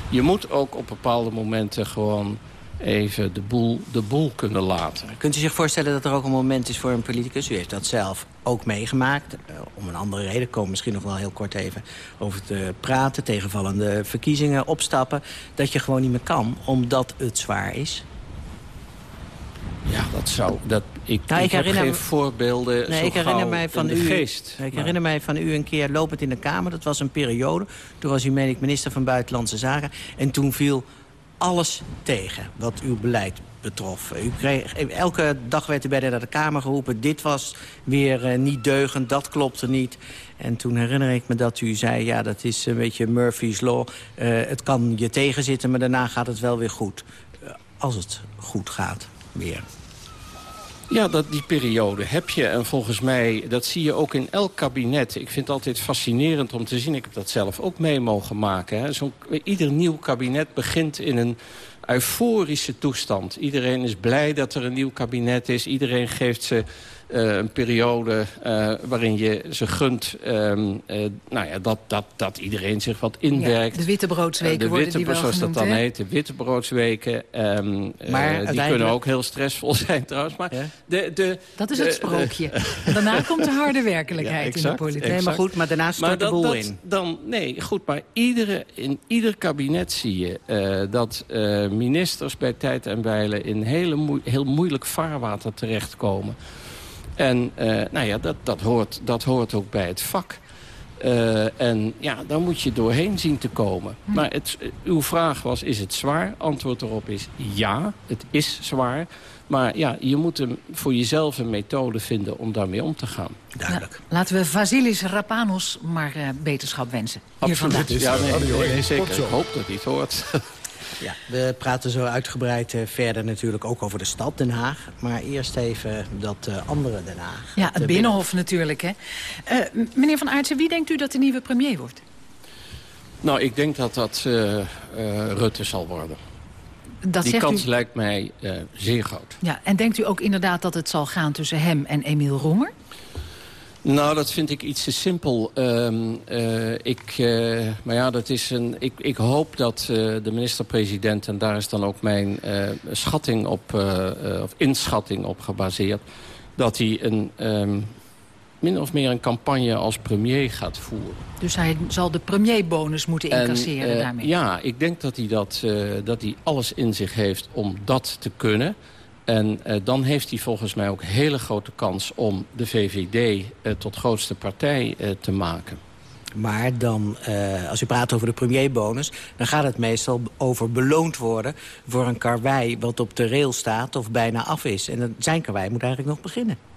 Je moet ook op bepaalde momenten gewoon even de boel, de boel kunnen laten. Kunt u zich voorstellen dat er ook een moment is voor een politicus... u heeft dat zelf ook meegemaakt, uh, om een andere reden... komen misschien nog wel heel kort even over te praten... tegenvallende verkiezingen, opstappen... dat je gewoon niet meer kan, omdat het zwaar is? Ja, dat zou... Dat, ik, nou, ik, ik herinner geen voorbeelden nee, ik herinner mij van u, geest. Ik herinner mij van u een keer lopend in de Kamer. Dat was een periode. Toen was u, meen ik, minister van Buitenlandse Zaken. En toen viel alles tegen wat uw beleid betrof. Kreeg, elke dag werd u bij de, de Kamer geroepen... dit was weer uh, niet deugend, dat klopte niet. En toen herinner ik me dat u zei... ja, dat is een beetje Murphy's Law. Uh, het kan je tegenzitten, maar daarna gaat het wel weer goed. Uh, als het goed gaat, weer. Ja, dat, die periode heb je. En volgens mij, dat zie je ook in elk kabinet. Ik vind het altijd fascinerend om te zien. Ik heb dat zelf ook mee mogen maken. Zo, ieder nieuw kabinet begint in een euforische toestand. Iedereen is blij dat er een nieuw kabinet is. Iedereen geeft ze een periode uh, waarin je ze gunt um, uh, nou ja, dat, dat, dat iedereen zich wat inwerkt. Ja, de wittebroodsweken de worden witte, die Zoals dat dan heet, de wittebroodsweken. Um, maar die kunnen ook heel stressvol <laughs> zijn trouwens. Maar ja? de, de, dat is het sprookje. <laughs> daarna komt de harde werkelijkheid ja, exact, in de politiek. Nee, maar goed, maar daarna stort de boel dat, in. Dan, nee, goed, maar iedere, in ieder kabinet zie je dat ministers bij tijd en wijle... in hele moe heel moeilijk vaarwater terechtkomen. En uh, nou ja, dat, dat, hoort, dat hoort ook bij het vak. Uh, en ja, daar moet je doorheen zien te komen. Hm. Maar het, uw vraag was, is het zwaar? Antwoord erop is ja, het is zwaar. Maar ja, je moet hem voor jezelf een methode vinden om daarmee om te gaan. Duidelijk. Ja, laten we Vasilis Rapanos maar uh, beterschap wensen. Hier Absoluut. Ja, nee, nee, nee, zeker. Ik hoop dat hij het hoort. <laughs> Ja, we praten zo uitgebreid uh, verder natuurlijk ook over de stad Den Haag. Maar eerst even dat uh, andere Den Haag. Ja, het, Binnenhof natuurlijk. Hè. Uh, meneer Van Aartsen, wie denkt u dat de nieuwe premier wordt? Nou, ik denk dat dat Rutte zal worden. Dat Die kans u... lijkt mij zeer groot. Ja, en denkt u ook inderdaad dat het zal gaan tussen hem en Emiel Roemer? Nou, dat vind ik iets te simpel. Uh, uh, ik, uh, maar ja, dat is een, ik, ik hoop dat uh, de minister-president... en daar is dan ook mijn schatting op, of inschatting op gebaseerd... dat hij een, um, min of meer een campagne als premier gaat voeren. Dus hij zal de premierbonus moeten incasseren en, daarmee? Ja, ik denk dat hij, dat, dat hij alles in zich heeft om dat te kunnen... En uh, dan heeft hij volgens mij ook hele grote kans om de VVD uh, tot grootste partij uh, te maken. Maar dan, als u praat over de premierbonus... dan gaat het meestal over beloond worden voor een karwei... wat op de rail staat of bijna af is. En zijn karwei moet eigenlijk nog beginnen.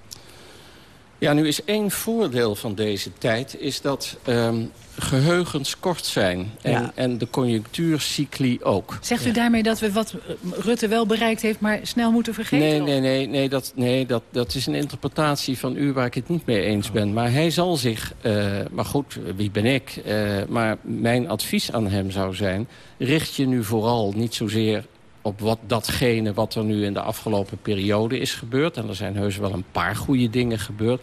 Ja, nu is één voordeel van deze tijd... is dat um, geheugens kort zijn. En, ja. en de conjunctuurcycli ook. Zegt u ja. daarmee dat we wat Rutte wel bereikt heeft... maar snel moeten vergeten? Nee, nee, nee, nee, dat, nee dat, dat is een interpretatie van u waar ik het niet mee eens ben. Maar hij zal zich... Uh, maar goed, wie ben ik? Uh, maar mijn advies aan hem zou zijn... richt je nu vooral niet zozeer op wat, datgene wat er nu in de afgelopen periode is gebeurd. En er zijn heus wel een paar goede dingen gebeurd.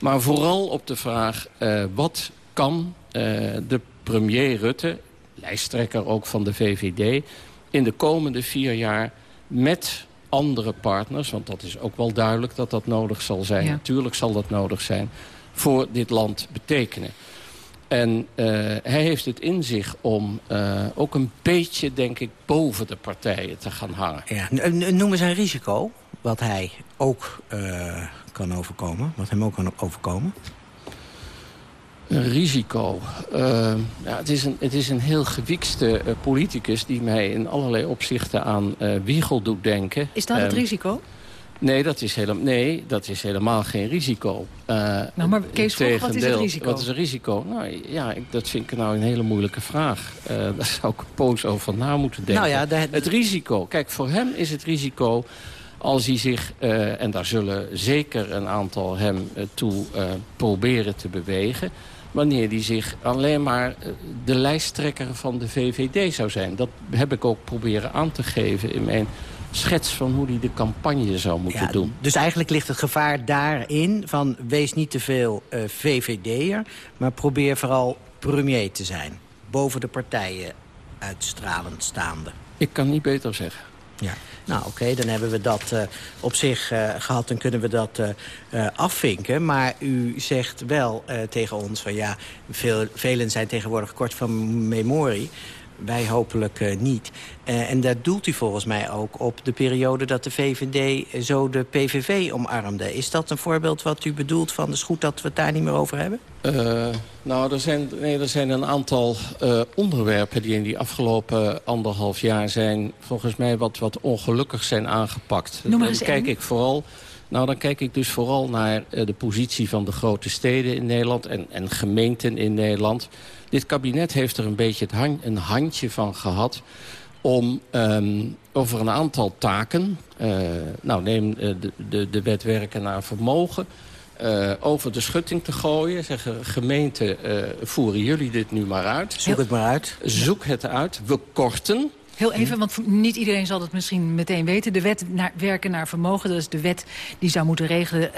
Maar vooral op de vraag, uh, wat kan uh, de premier Rutte... lijsttrekker ook van de VVD... in de komende vier jaar met andere partners... want dat is ook wel duidelijk dat dat nodig zal zijn. Ja. Natuurlijk zal dat nodig zijn voor dit land betekenen. En uh, hij heeft het in zich om uh, ook een beetje, denk ik, boven de partijen te gaan hangen. Ja. Noem eens een risico wat hij ook uh, kan overkomen, wat hem ook kan overkomen. Een risico. Uh, ja, het, is een, het is een heel gewiekste uh, politicus die mij in allerlei opzichten aan uh, Wiegel doet denken. Is dat het Um, risico? Nee dat, is helemaal, nee, dat is helemaal geen risico. Uh, nou, maar Kees vroeg, wat is het risico? Wat is een risico? Nou ja, ik, dat vind ik nou een hele moeilijke vraag. Uh, <laughs> daar zou ik een poos over na moeten denken. Nou ja, de... Het risico. Kijk, voor hem is het risico als hij zich, uh, en daar zullen zeker een aantal hem toe proberen te bewegen wanneer hij zich alleen maar de lijsttrekker van de VVD zou zijn. Dat heb ik ook proberen aan te geven in mijn schets van hoe hij de campagne zou moeten ja, doen. Dus eigenlijk ligt het gevaar daarin van wees niet te veel uh, VVD'er... maar probeer vooral premier te zijn. Boven de partijen uitstralend staande. Ik kan niet beter zeggen. Ja. Nou, oké, okay, dan hebben we dat uh, op zich uh, gehad. Dan kunnen we dat uh, afvinken. Maar u zegt wel tegen ons van ja, veel, velen zijn tegenwoordig kort van memorie. Wij hopelijk uh, niet. Uh, en daar doelt u volgens mij ook op de periode dat de VVD zo de PVV omarmde. Is dat een voorbeeld wat u bedoelt van... is goed dat we het daar niet meer over hebben? Uh, nou, er zijn, nee, er zijn een aantal onderwerpen die in die afgelopen anderhalf jaar zijn... volgens mij wat, wat ongelukkig zijn aangepakt. Noem maar eens Dan kijk ik vooral... Nou, dan kijk ik dus vooral naar de positie van de grote steden in Nederland... en, en gemeenten in Nederland... Dit kabinet heeft er een beetje het een handje van gehad om um, over een aantal taken... Uh, nou, neem uh, de, de, de wet werken naar vermogen... Uh, over de schutting te gooien. Zeggen, gemeente, voeren jullie dit nu maar uit. Zoek het maar uit. Zoek het uit. We korten. Heel even, want niet iedereen zal het misschien meteen weten. De wet naar, werken naar vermogen, dat is de wet die zou moeten regelen...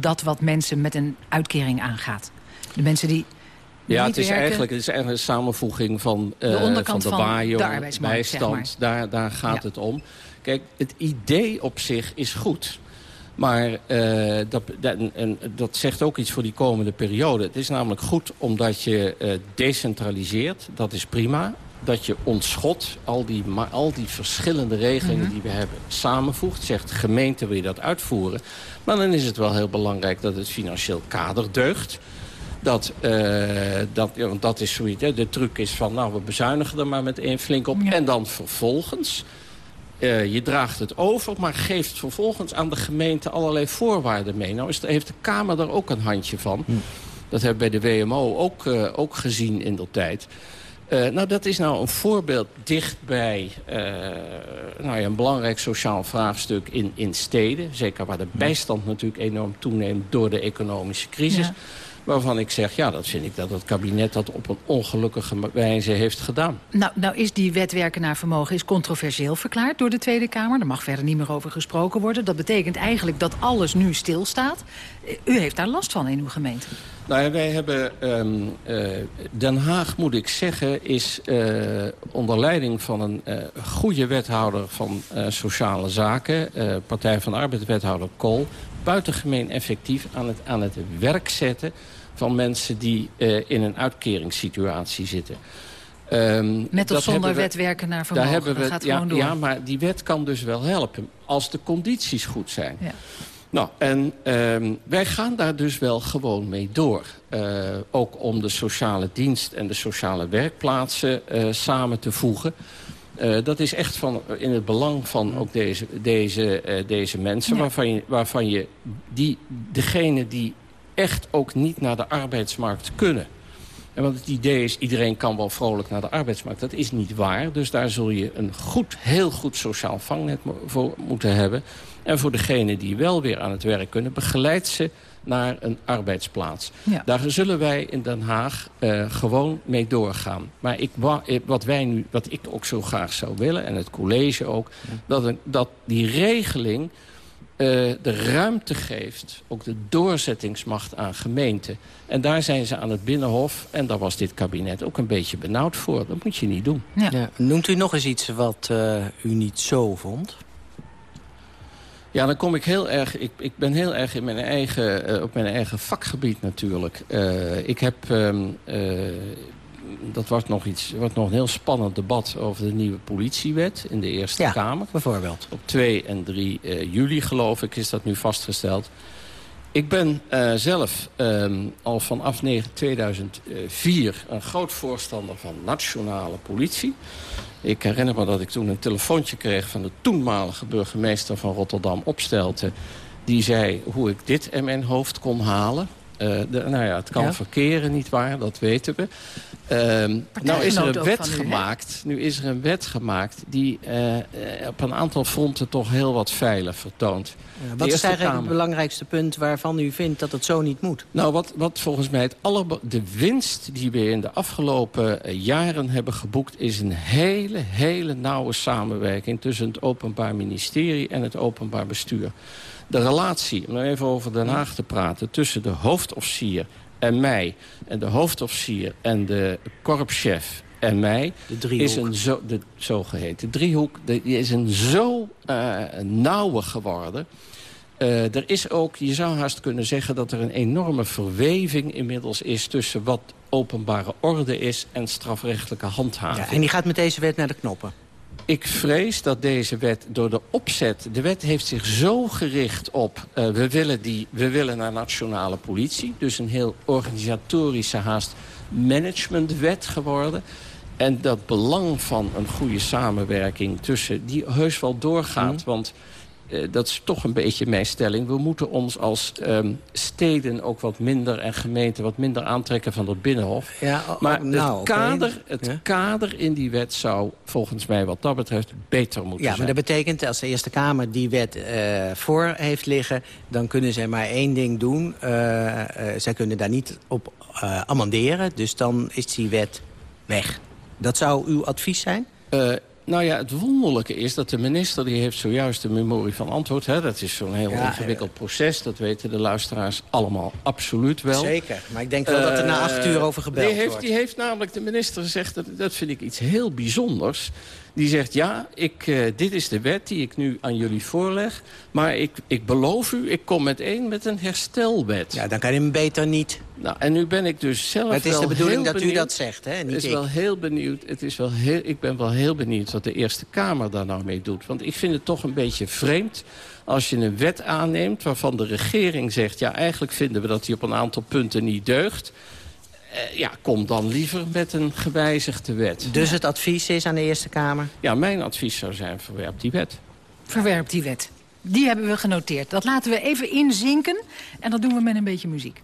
dat wat mensen met een uitkering aangaat. De mensen die ja, het is, eigenlijk, het is eigenlijk een samenvoeging van uh, de onderkant van de, de bijstand. Zeg maar. daar, daar gaat ja. het om. Kijk, het idee op zich is goed. Maar uh, dat, dat, en dat zegt ook iets voor die komende periode. Het is namelijk goed omdat je uh, decentraliseert. Dat is prima. Dat je ontschot, al die, al die verschillende regelingen mm -hmm. die we hebben, samenvoegt. Zegt, gemeente wil je dat uitvoeren. Maar dan is het wel heel belangrijk dat het financieel kader deugt. Dat, uh, dat, ja, want dat is zoiets. Hè. De truc is van, nou, we bezuinigen er maar met één flink op. Ja. En dan vervolgens, uh, je draagt het over... maar geeft vervolgens aan de gemeente allerlei voorwaarden mee. Nou is heeft de Kamer daar ook een handje van. Hm. Dat hebben we bij de WMO ook, uh, ook gezien in de tijd. Uh, nou, dat is nou een voorbeeld dichtbij uh, nou ja, een belangrijk sociaal vraagstuk in, in steden. Zeker waar de bijstand natuurlijk enorm toeneemt door de economische crisis. Ja waarvan ik zeg, ja, dat vind ik dat het kabinet dat op een ongelukkige wijze heeft gedaan. Nou, nou is die wet werken naar vermogen is controversieel verklaard door de Tweede Kamer. Er mag verder niet meer over gesproken worden. Dat betekent eigenlijk dat alles nu stilstaat. U heeft daar last van in uw gemeente. Nou ja, wij hebben um, uh, Den Haag, moet ik zeggen, is uh, onder leiding van een uh, goede wethouder van sociale zaken, Partij van de Arbeid, wethouder Kool, buitengemeen effectief aan het, aan het werk zetten van mensen die in een uitkeringssituatie zitten. Um, Met of zonder we, wet werken naar vermogen, daar hebben we, dat gaat ja, gewoon door. Ja, maar die wet kan dus wel helpen als de condities goed zijn. Ja. Nou, en um, wij gaan daar dus wel gewoon mee door. Uh, ook om de sociale dienst en de sociale werkplaatsen uh, samen te voegen. Uh, dat is echt van, in het belang van ook deze, deze, deze mensen... Ja. Waarvan, je, waarvan je die, degene die echt ook niet naar de arbeidsmarkt kunnen... En want het idee is, iedereen kan wel vrolijk naar de arbeidsmarkt. Dat is niet waar. Dus daar zul je een goed, heel goed sociaal vangnet voor moeten hebben. En voor degenen die wel weer aan het werk kunnen... begeleid ze naar een arbeidsplaats. Ja. Daar zullen wij in Den Haag uh, gewoon mee doorgaan. Maar ik, wat, wij nu, wat ik ook zo graag zou willen, en het college ook... Ja. Dat, een, dat die regeling uh, de ruimte geeft, ook de doorzettingsmacht aan gemeenten. En daar zijn ze aan het Binnenhof, en daar was dit kabinet ook een beetje benauwd voor. Dat moet je niet doen. Ja. Ja. Noemt u nog eens iets wat uh, u niet zo vond? Ja, dan kom ik heel erg... Ik, ik ben heel erg in mijn eigen, uh, op mijn eigen vakgebied natuurlijk. Uh, ik heb... Um, uh, dat wordt nog, iets, wordt nog een heel spannend debat over de nieuwe politiewet in de Eerste ja, Kamer. bijvoorbeeld. Op 2 en 3 juli, geloof ik, is dat nu vastgesteld. Ik ben zelf uh, al vanaf 2004 een groot voorstander van nationale politie. Ik herinner me dat ik toen een telefoontje kreeg van de toenmalige burgemeester van Rotterdam opstelte. Die zei hoe ik dit in mijn hoofd kon halen. Uh, de, nou ja, het kan ja. verkeren, niet waar, dat weten we. Uh, nou is er een wet u, gemaakt. Nu is er een wet gemaakt die uh, op een aantal fronten toch heel wat veilig vertoont. Ja, wat is eigenlijk het belangrijkste punt waarvan u vindt dat het zo niet moet? Nou, wat, wat volgens mij het aller, de winst die we in de afgelopen jaren hebben geboekt... is een hele, hele nauwe samenwerking tussen het Openbaar Ministerie en het Openbaar Bestuur. De relatie, om nou even over Den Haag te praten, tussen de hoofdofficier en mij... en de hoofdofficier en de korpschef en mij... De is een zo, de zogeheten driehoek de, die is een zo uh, nauwe geworden... Uh, er is ook, je zou haast kunnen zeggen dat er een enorme verweving inmiddels is... tussen wat openbare orde is en strafrechtelijke handhaving. Ja, en die gaat met deze wet naar de knoppen? Ik vrees dat deze wet door de opzet... De wet heeft zich zo gericht op... Uh, we, willen die, we willen naar nationale politie. Dus een heel organisatorische haast managementwet geworden. En dat belang van een goede samenwerking tussen... die heus wel doorgaat, mm. want... Uh, dat is toch een beetje mijn stelling. We moeten ons als um, steden ook wat minder en gemeenten wat minder aantrekken van het Binnenhof. Ja, oh, maar nou, het, kader, okay. het ja? kader in die wet zou volgens mij wat dat betreft beter moeten ja, zijn. Ja, maar dat betekent als de Eerste Kamer die wet uh, voor heeft liggen... dan kunnen zij maar één ding doen. Uh, zij kunnen daar niet op amenderen. Dus dan is die wet weg. Dat zou uw advies zijn? Nou ja, het wonderlijke is dat de minister... die heeft zojuist de memorie van antwoord. Hè, dat is zo'n heel ja, ingewikkeld proces. Dat weten de luisteraars allemaal absoluut wel. Zeker, maar ik denk wel uh, dat er na acht uur over gebeld die heeft, wordt. Die heeft namelijk de minister gezegd... dat, dat vind ik iets heel bijzonders... Die zegt, ja, ik, uh, dit is de wet die ik nu aan jullie voorleg. Maar ik, ik beloof u, ik kom meteen met een herstelwet. Ja, dan kan je hem beter niet. Nou, en nu ben ik dus zelf maar het is de bedoeling dat benieuwd. u dat zegt, hè? Niet is ik. wel heel benieuwd. Het is wel heel, ik ben wel heel benieuwd wat de Eerste Kamer daar nou mee doet. Want ik vind het toch een beetje vreemd als je een wet aanneemt... waarvan de regering zegt, ja, eigenlijk vinden we dat die op een aantal punten niet deugt... Uh, ja, kom dan liever met een gewijzigde wet. Dus het advies is aan de Eerste Kamer? Ja, mijn advies zou zijn, verwerp die wet. Verwerp die wet. Die hebben we genoteerd. Dat laten we even inzinken. En dat doen we met een beetje muziek.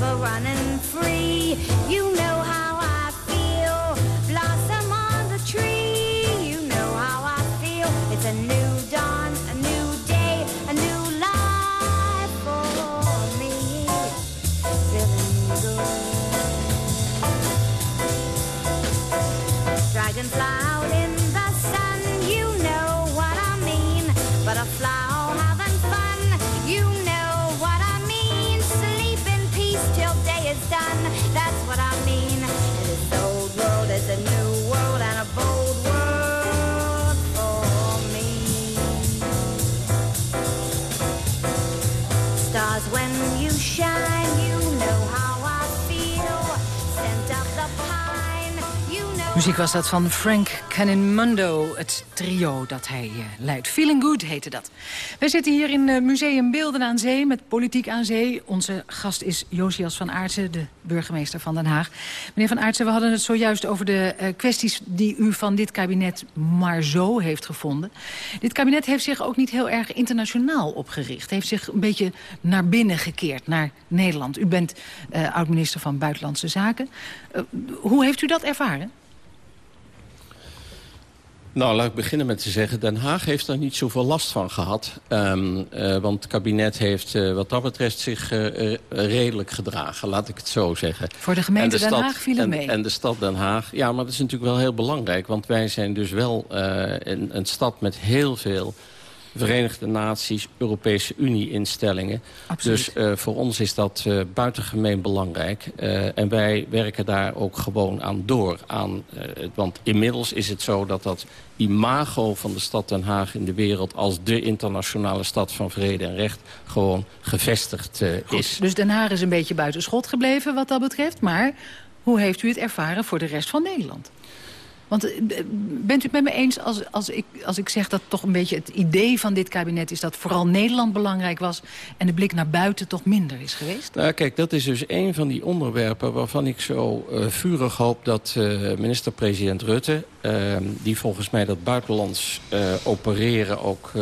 never running done. That's what I mean. Muziek was dat van Frank Canimundo, het trio dat hij uh, leidt. Feeling Good heette dat. Wij zitten hier in uh, Museum Beelden aan Zee met Politiek aan Zee. Onze gast is Josias van Aartsen, de burgemeester van Den Haag. Meneer van Aartsen, we hadden het zojuist over de uh, kwesties... die u van dit kabinet maar zo heeft gevonden. Dit kabinet heeft zich ook niet heel erg internationaal opgericht. Heeft zich een beetje naar binnen gekeerd, naar Nederland. U bent oud-minister van Buitenlandse Zaken. hoe heeft u dat ervaren? Nou, laat ik beginnen met te zeggen... Den Haag heeft daar niet zoveel last van gehad. Um, uh, want het kabinet heeft uh, wat dat betreft zich uh, redelijk gedragen. Laat ik het zo zeggen. Voor de gemeente de Den stad, Haag viel het en, mee. En de stad Den Haag. Ja, maar dat is natuurlijk wel heel belangrijk. Want wij zijn dus wel een, een stad met heel veel Verenigde Naties, Europese Unie-instellingen. Dus uh, voor ons is dat uh, buitengemeen belangrijk. Uh, en wij werken daar ook gewoon aan door. Aan, want inmiddels is het zo dat dat imago van de stad Den Haag in de wereld... als de internationale stad van vrede en recht gewoon gevestigd is. Dus Den Haag is een beetje buiten schot gebleven wat dat betreft. Maar hoe heeft u het ervaren voor de rest van Nederland? Want eh, bent u het met me eens als, als, ik, als ik zeg dat toch een beetje het idee van dit kabinet is... dat vooral Nederland belangrijk was en de blik naar buiten toch minder is geweest? Nou kijk, dat is dus een van die onderwerpen waarvan ik zo uh, vurig hoop... dat uh, minister-president Rutte, uh, die volgens mij dat buitenlands opereren ook...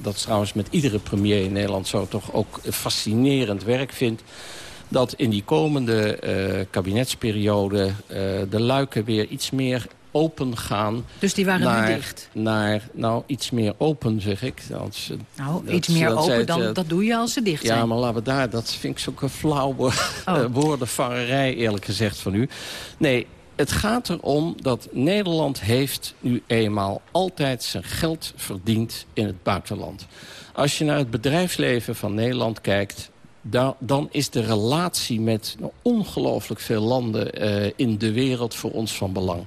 dat trouwens met iedere premier in Nederland zo toch ook fascinerend werk vindt dat in die komende kabinetsperiode de luiken weer iets meer open gaan. Dus die waren naar, nu dicht? Naar, nou, iets meer open, zeg ik. Dat, nou, dat, iets meer dat open, dan, dat doe je als ze dicht ja, zijn. maar laten we daar, dat vind ik zo'n flauwe <laughs> oh. woordenvangerij, eerlijk gezegd, van u. Nee, het gaat erom dat Nederland heeft nu eenmaal altijd zijn geld verdiend in het buitenland. Als je naar het bedrijfsleven van Nederland kijkt dan is de relatie met ongelooflijk veel landen uh, in de wereld voor ons van belang.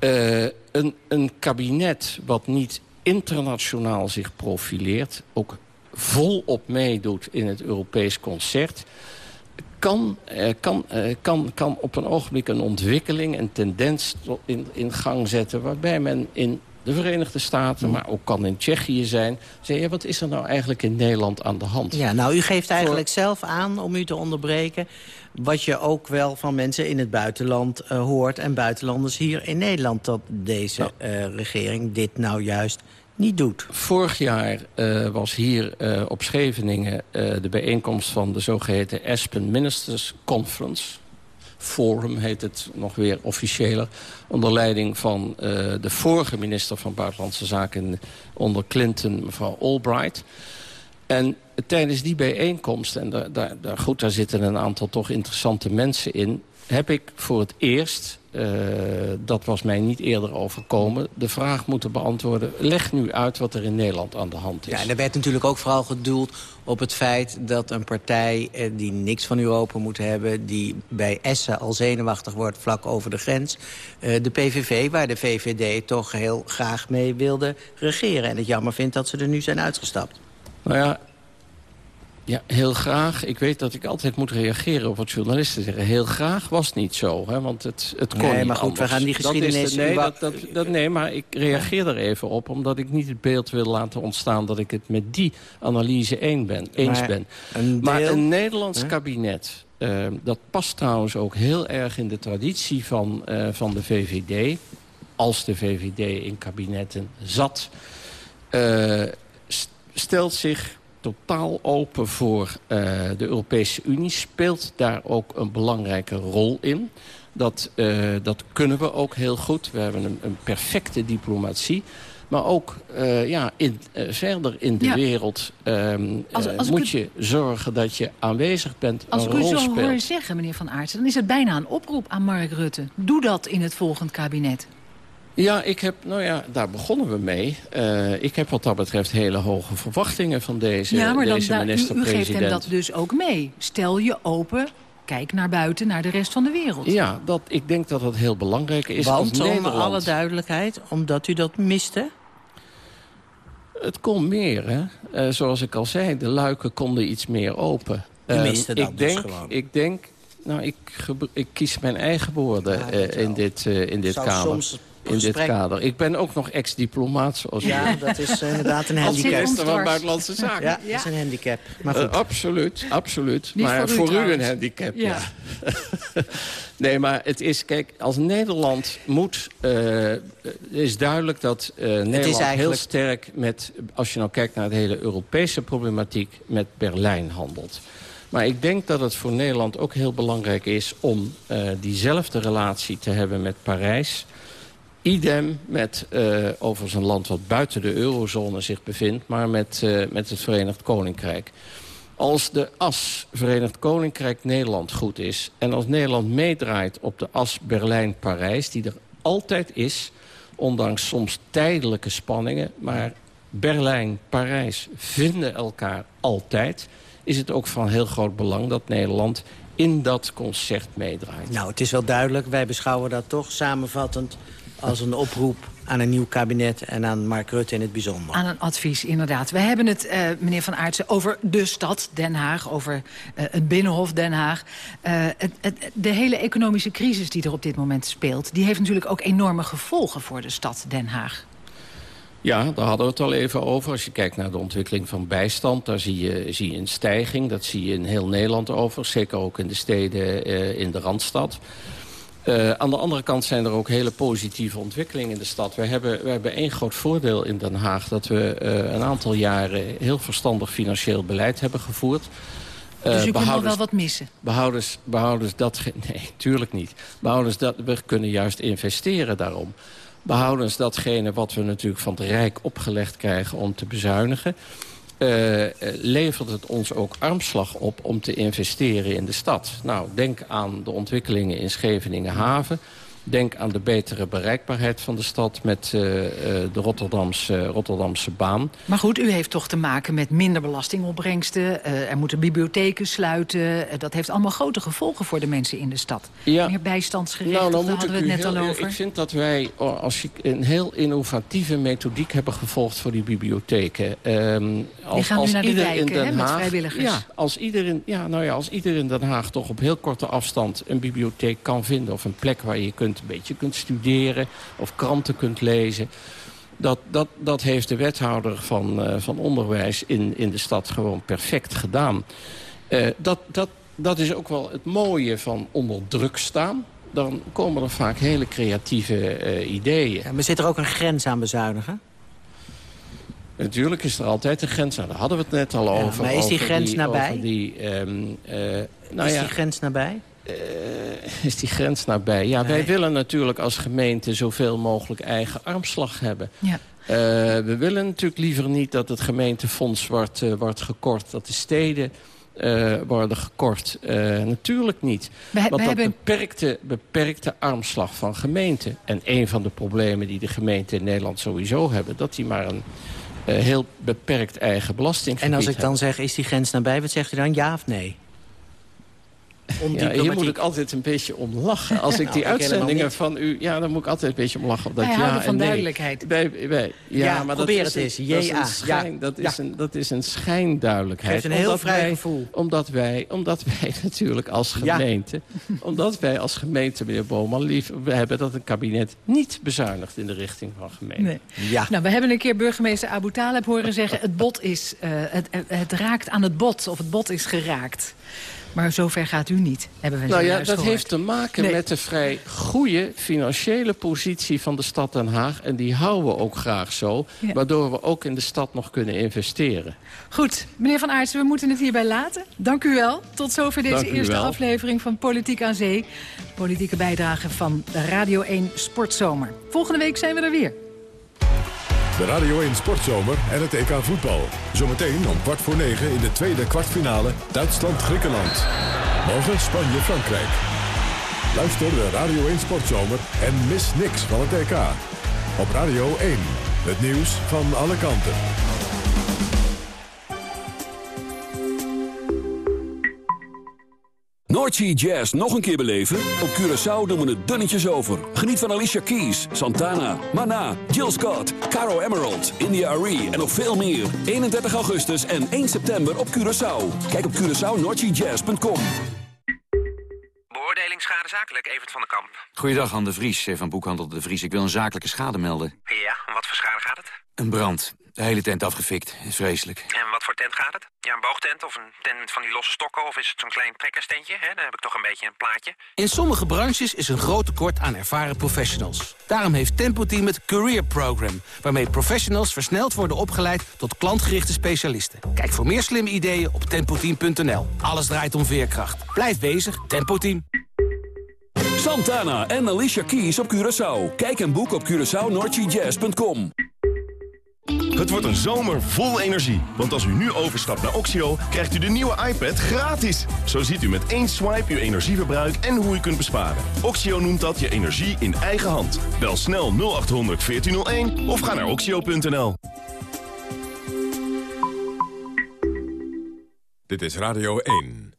Uh, een, een kabinet wat niet internationaal zich profileert... ook volop meedoet in het Europees concert... Kan, uh, kan, uh, kan, kan op een ogenblik een ontwikkeling, een tendens in, in gang zetten... waarbij men in de Verenigde Staten, maar ook kan in Tsjechië zijn. Zeg je, wat is er nou eigenlijk in Nederland aan de hand? Ja, nou, u geeft eigenlijk zelf aan, om u te onderbreken... wat je ook wel van mensen in het buitenland uh, hoort... en buitenlanders hier in Nederland, dat deze uh, regering dit nou juist niet doet. Vorig jaar uh, was hier uh, op Scheveningen uh, de bijeenkomst van de zogeheten Aspen Ministers Conference. Forum heet het nog weer officiëler. Onder leiding van de vorige minister van Buitenlandse Zaken onder Clinton, mevrouw Albright. En tijdens die bijeenkomst, en daar, daar, goed, daar zitten een aantal toch interessante mensen in... heb ik voor het eerst uh, dat was mij niet eerder overkomen... de vraag moeten beantwoorden... leg nu uit wat er in Nederland aan de hand is. Ja, en er werd natuurlijk ook vooral gedoeld op het feit dat een partij... Eh, die niks van Europa moet hebben... die bij Essen al zenuwachtig wordt vlak over de grens... Uh, de PVV, waar de VVD toch heel graag mee wilde regeren... en het jammer vindt dat ze er nu zijn uitgestapt. Nou ja, ja, heel graag. Ik weet dat ik altijd moet reageren op wat journalisten zeggen. Heel graag was niet zo, hè, want het, het kon Nee, maar goed, anders. we gaan die geschiedenis... Dat is, nee, dat, dat, dat, nee, maar ik reageer er even op... omdat ik niet het beeld wil laten ontstaan... dat ik het met die analyse een ben, eens maar ben. Een maar een Nederlands kabinet... Uh, dat past trouwens ook heel erg in de traditie van, uh, van de VVD. Als de VVD in kabinetten zat... Uh, stelt zich totaal open voor uh, de Europese Unie. Speelt daar ook een belangrijke rol in. Dat, uh, dat kunnen we ook heel goed. We hebben een, een perfecte diplomatie. Maar ook uh, ja, in, verder in de Ja. wereld um, Als- als ik moet je zorgen dat je aanwezig bent, Als een ik u zo speelt. hoor zeggen, meneer Van Aartsen... dan is het bijna een oproep aan Mark Rutte. Doe dat in het volgend kabinet. Ja, ik heb, nou ja, daar begonnen we mee. Uh, ik heb wat dat betreft hele hoge verwachtingen van deze, ja, maar dan, deze daar- u, u geeft hem dat dus ook mee. Stel je open, kijk naar buiten, naar de rest van de wereld. Ja, dat, ik denk dat dat heel belangrijk is Want, om alle duidelijkheid, omdat u dat miste... Het kon meer, hè. Eh, zoals ik al zei, de luiken konden iets meer open. U Eh, miste dat ik dus denk, gewoon. Ik denk, nou, ik, ik kies mijn eigen woorden Ja, eh, in dit, eh, in dit Zou kamer. soms in dit kader. Ik ben ook nog ex-diplomaat, zoals Ja, u dat is inderdaad een Als handicap. minister van Buitenlandse Zaken. Ja, dat is een handicap. Maar Eh, goed. absoluut, absoluut. Niet maar voor u voor u, een handicap, Ja. ja. <laughs> nee, maar het is, kijk, als Nederland moet... eh, is duidelijk dat eh, Nederland heel eigenlijk- sterk met... als je nou kijkt naar de hele Europese problematiek... met Berlijn handelt. Maar ik denk dat het voor Nederland ook heel belangrijk is... om eh, diezelfde relatie te hebben met Parijs... Idem met uh, overigens een land wat buiten de eurozone zich bevindt... maar met, uh, met het Verenigd Koninkrijk. Als de as Verenigd Koninkrijk-Nederland goed is... en als Nederland meedraait op de as Berlijn-Parijs... die er altijd is, ondanks soms tijdelijke spanningen... maar Berlijn, Parijs vinden elkaar altijd... is het ook van heel groot belang dat Nederland in dat concert meedraait. Nou, het is wel duidelijk. Wij beschouwen dat toch samenvattend als een oproep aan een nieuw kabinet en aan Mark Rutte in het bijzonder. Aan een advies, inderdaad. We hebben het, uh, meneer Van Aartsen, over de stad Den Haag... over uh, het Binnenhof Den Haag. Uh, het, het, de hele economische crisis die er op dit moment speelt... die heeft natuurlijk ook enorme gevolgen voor de stad Den Haag. Ja, daar hadden we het al even over. Als je kijkt naar de ontwikkeling van bijstand, daar zie je, zie je een stijging. Dat zie je in heel Nederland over, zeker ook in de steden in de Randstad. Uh, aan de andere kant zijn er ook hele positieve ontwikkelingen in de stad. We hebben, we hebben één groot voordeel in Den Haag... dat we uh, een aantal jaren heel verstandig financieel beleid hebben gevoerd. Uh, dus u kunt nog wel wat missen? Behouders, behouders dat... <laughs> Nee, tuurlijk niet. Behouders dat... We kunnen juist investeren daarom. Behoudens datgene wat we natuurlijk van het Rijk opgelegd krijgen om te bezuinigen... Uh, levert het ons ook armslag op om te investeren in de stad. Nou, denk aan de ontwikkelingen in Scheveningen-Haven... Denk aan de betere bereikbaarheid van de stad met uh, de Rotterdamse, Rotterdamse baan. Maar goed, u heeft toch te maken met minder belastingopbrengsten. Uh, er moeten bibliotheken sluiten. Uh, dat heeft allemaal grote gevolgen voor de mensen in de stad. Ja. Meer bijstandsgericht, nou, hadden we het net heel, al over. Ik vind dat wij als je een heel innovatieve methodiek hebben gevolgd voor die bibliotheken. Um, als, die gaan als naar de wijken, in Den Haag, met vrijwilligers. Ja, als iedereen, ja, nou ja, als iedereen in Den Haag toch op heel korte afstand een bibliotheek kan vinden... of een plek waar je kunt een beetje kunt studeren of kranten kunt lezen. Dat, dat, dat heeft de wethouder van, uh, van onderwijs in, in de stad gewoon perfect gedaan. Uh, dat, dat, dat is ook wel het mooie van onder druk staan. Dan komen er vaak hele creatieve uh, ideeën. Ja, maar zit er ook een grens aan bezuinigen? Natuurlijk is er altijd een grens. Nou, daar hadden we het net al ja, over. Maar is die grens die, nabij? Die, um, nou is ja, die grens nabij? Uh, is die grens nabij? Ja, nee. wij willen natuurlijk als gemeente zoveel mogelijk eigen armslag hebben. Ja. Uh, we willen natuurlijk liever niet dat het gemeentefonds wordt, uh, wordt gekort. Dat de steden uh, worden gekort. natuurlijk niet. We, Want we dat hebben... beperkte, beperkte armslag van gemeenten. En een van de problemen die de gemeenten in Nederland sowieso hebben... dat die maar een heel beperkt eigen belastinggebied En als ik dan hebben. zeg, is die grens nabij? Wat zegt u dan? Ja of nee? Ja, hier moet ik altijd een beetje om lachen. Als <laughs> ik Nou, die ik uitzendingen van u... Ja, dan moet ik altijd een beetje om lachen. Op dat Wij ja houden van nee. duidelijkheid. Bij, bij, ja, Ja, maar probeer dat het is eens. een- dat is schijn-. Dat is een- dat is een schijnduidelijkheid. Geeft een heel Omdat vrij wij- gevoel. Omdat wij, omdat wij <laughs> natuurlijk als Ja. gemeente... omdat wij als gemeente, meneer Boman, lief we hebben dat een kabinet niet bezuinigt in de richting van gemeente. Nee. Ja. Nou, we hebben een keer burgemeester Abu Taleb horen zeggen... het bot is, uh, het, het raakt aan het bot, of het bot is geraakt. Maar zover gaat u niet, hebben we Nou ja, dat gehoord. heeft te maken Nee. met de vrij goede financiële positie van de stad Den Haag. En die houden we ook graag zo. Ja. Waardoor we ook in de stad nog kunnen investeren. Goed, meneer Van Aartsen, we moeten het hierbij laten. Dank u wel. Tot zover deze eerste wel. aflevering van Politiek aan Zee. Politieke bijdrage van de Radio 1 Sportzomer. Volgende week zijn we er weer. De Radio 1 Sportzomer en het EK voetbal. Zometeen om kwart voor negen in de tweede kwartfinale Duitsland-Griekenland. Morgen Spanje-Frankrijk. Luister de Radio 1 Sportzomer en mis niks van het EK. Op Radio 1, het nieuws van alle kanten. Noordsea Jazz nog een keer beleven? Op Curaçao doen we het dunnetjes over. Geniet van Alicia Keys, Santana, Mana, Jill Scott, Caro Emerald, India Arie en nog veel meer. 31 augustus en 1 september op Curaçao. Kijk op CuraçaoNoordseaJazz.com. Beoordeling schade zakelijk, Evert van den Kamp. Goeiedag, Han de Vries van Boekhandel de Vries. Ik wil een zakelijke schade melden. Ja, om wat voor schade gaat het? Een brand. De hele tent afgefikt. Is vreselijk. En wat voor tent gaat het? Ja, een boogtent of een tent met van die losse stokken... of is het zo'n klein trekkerstentje? Hè? Dan heb ik toch een beetje een plaatje. In sommige branches is een groot tekort aan ervaren professionals. Daarom heeft Tempo Team het Career Program... waarmee professionals versneld worden opgeleid tot klantgerichte specialisten. Kijk voor meer slimme ideeën op tempoteam.nl. Alles draait om veerkracht. Blijf bezig, Tempo Team. Santana en Alicia Keys op Curaçao. Kijk en boek op CuraçaoNordGJazz.com. Het wordt een zomer vol energie. Want als u nu overstapt naar Oxio, krijgt u de nieuwe iPad gratis. Zo ziet u met één swipe uw energieverbruik en hoe u kunt besparen. Oxio noemt dat je energie in eigen hand. Bel snel 0800 1401 of ga naar oxio.nl. Dit is Radio 1.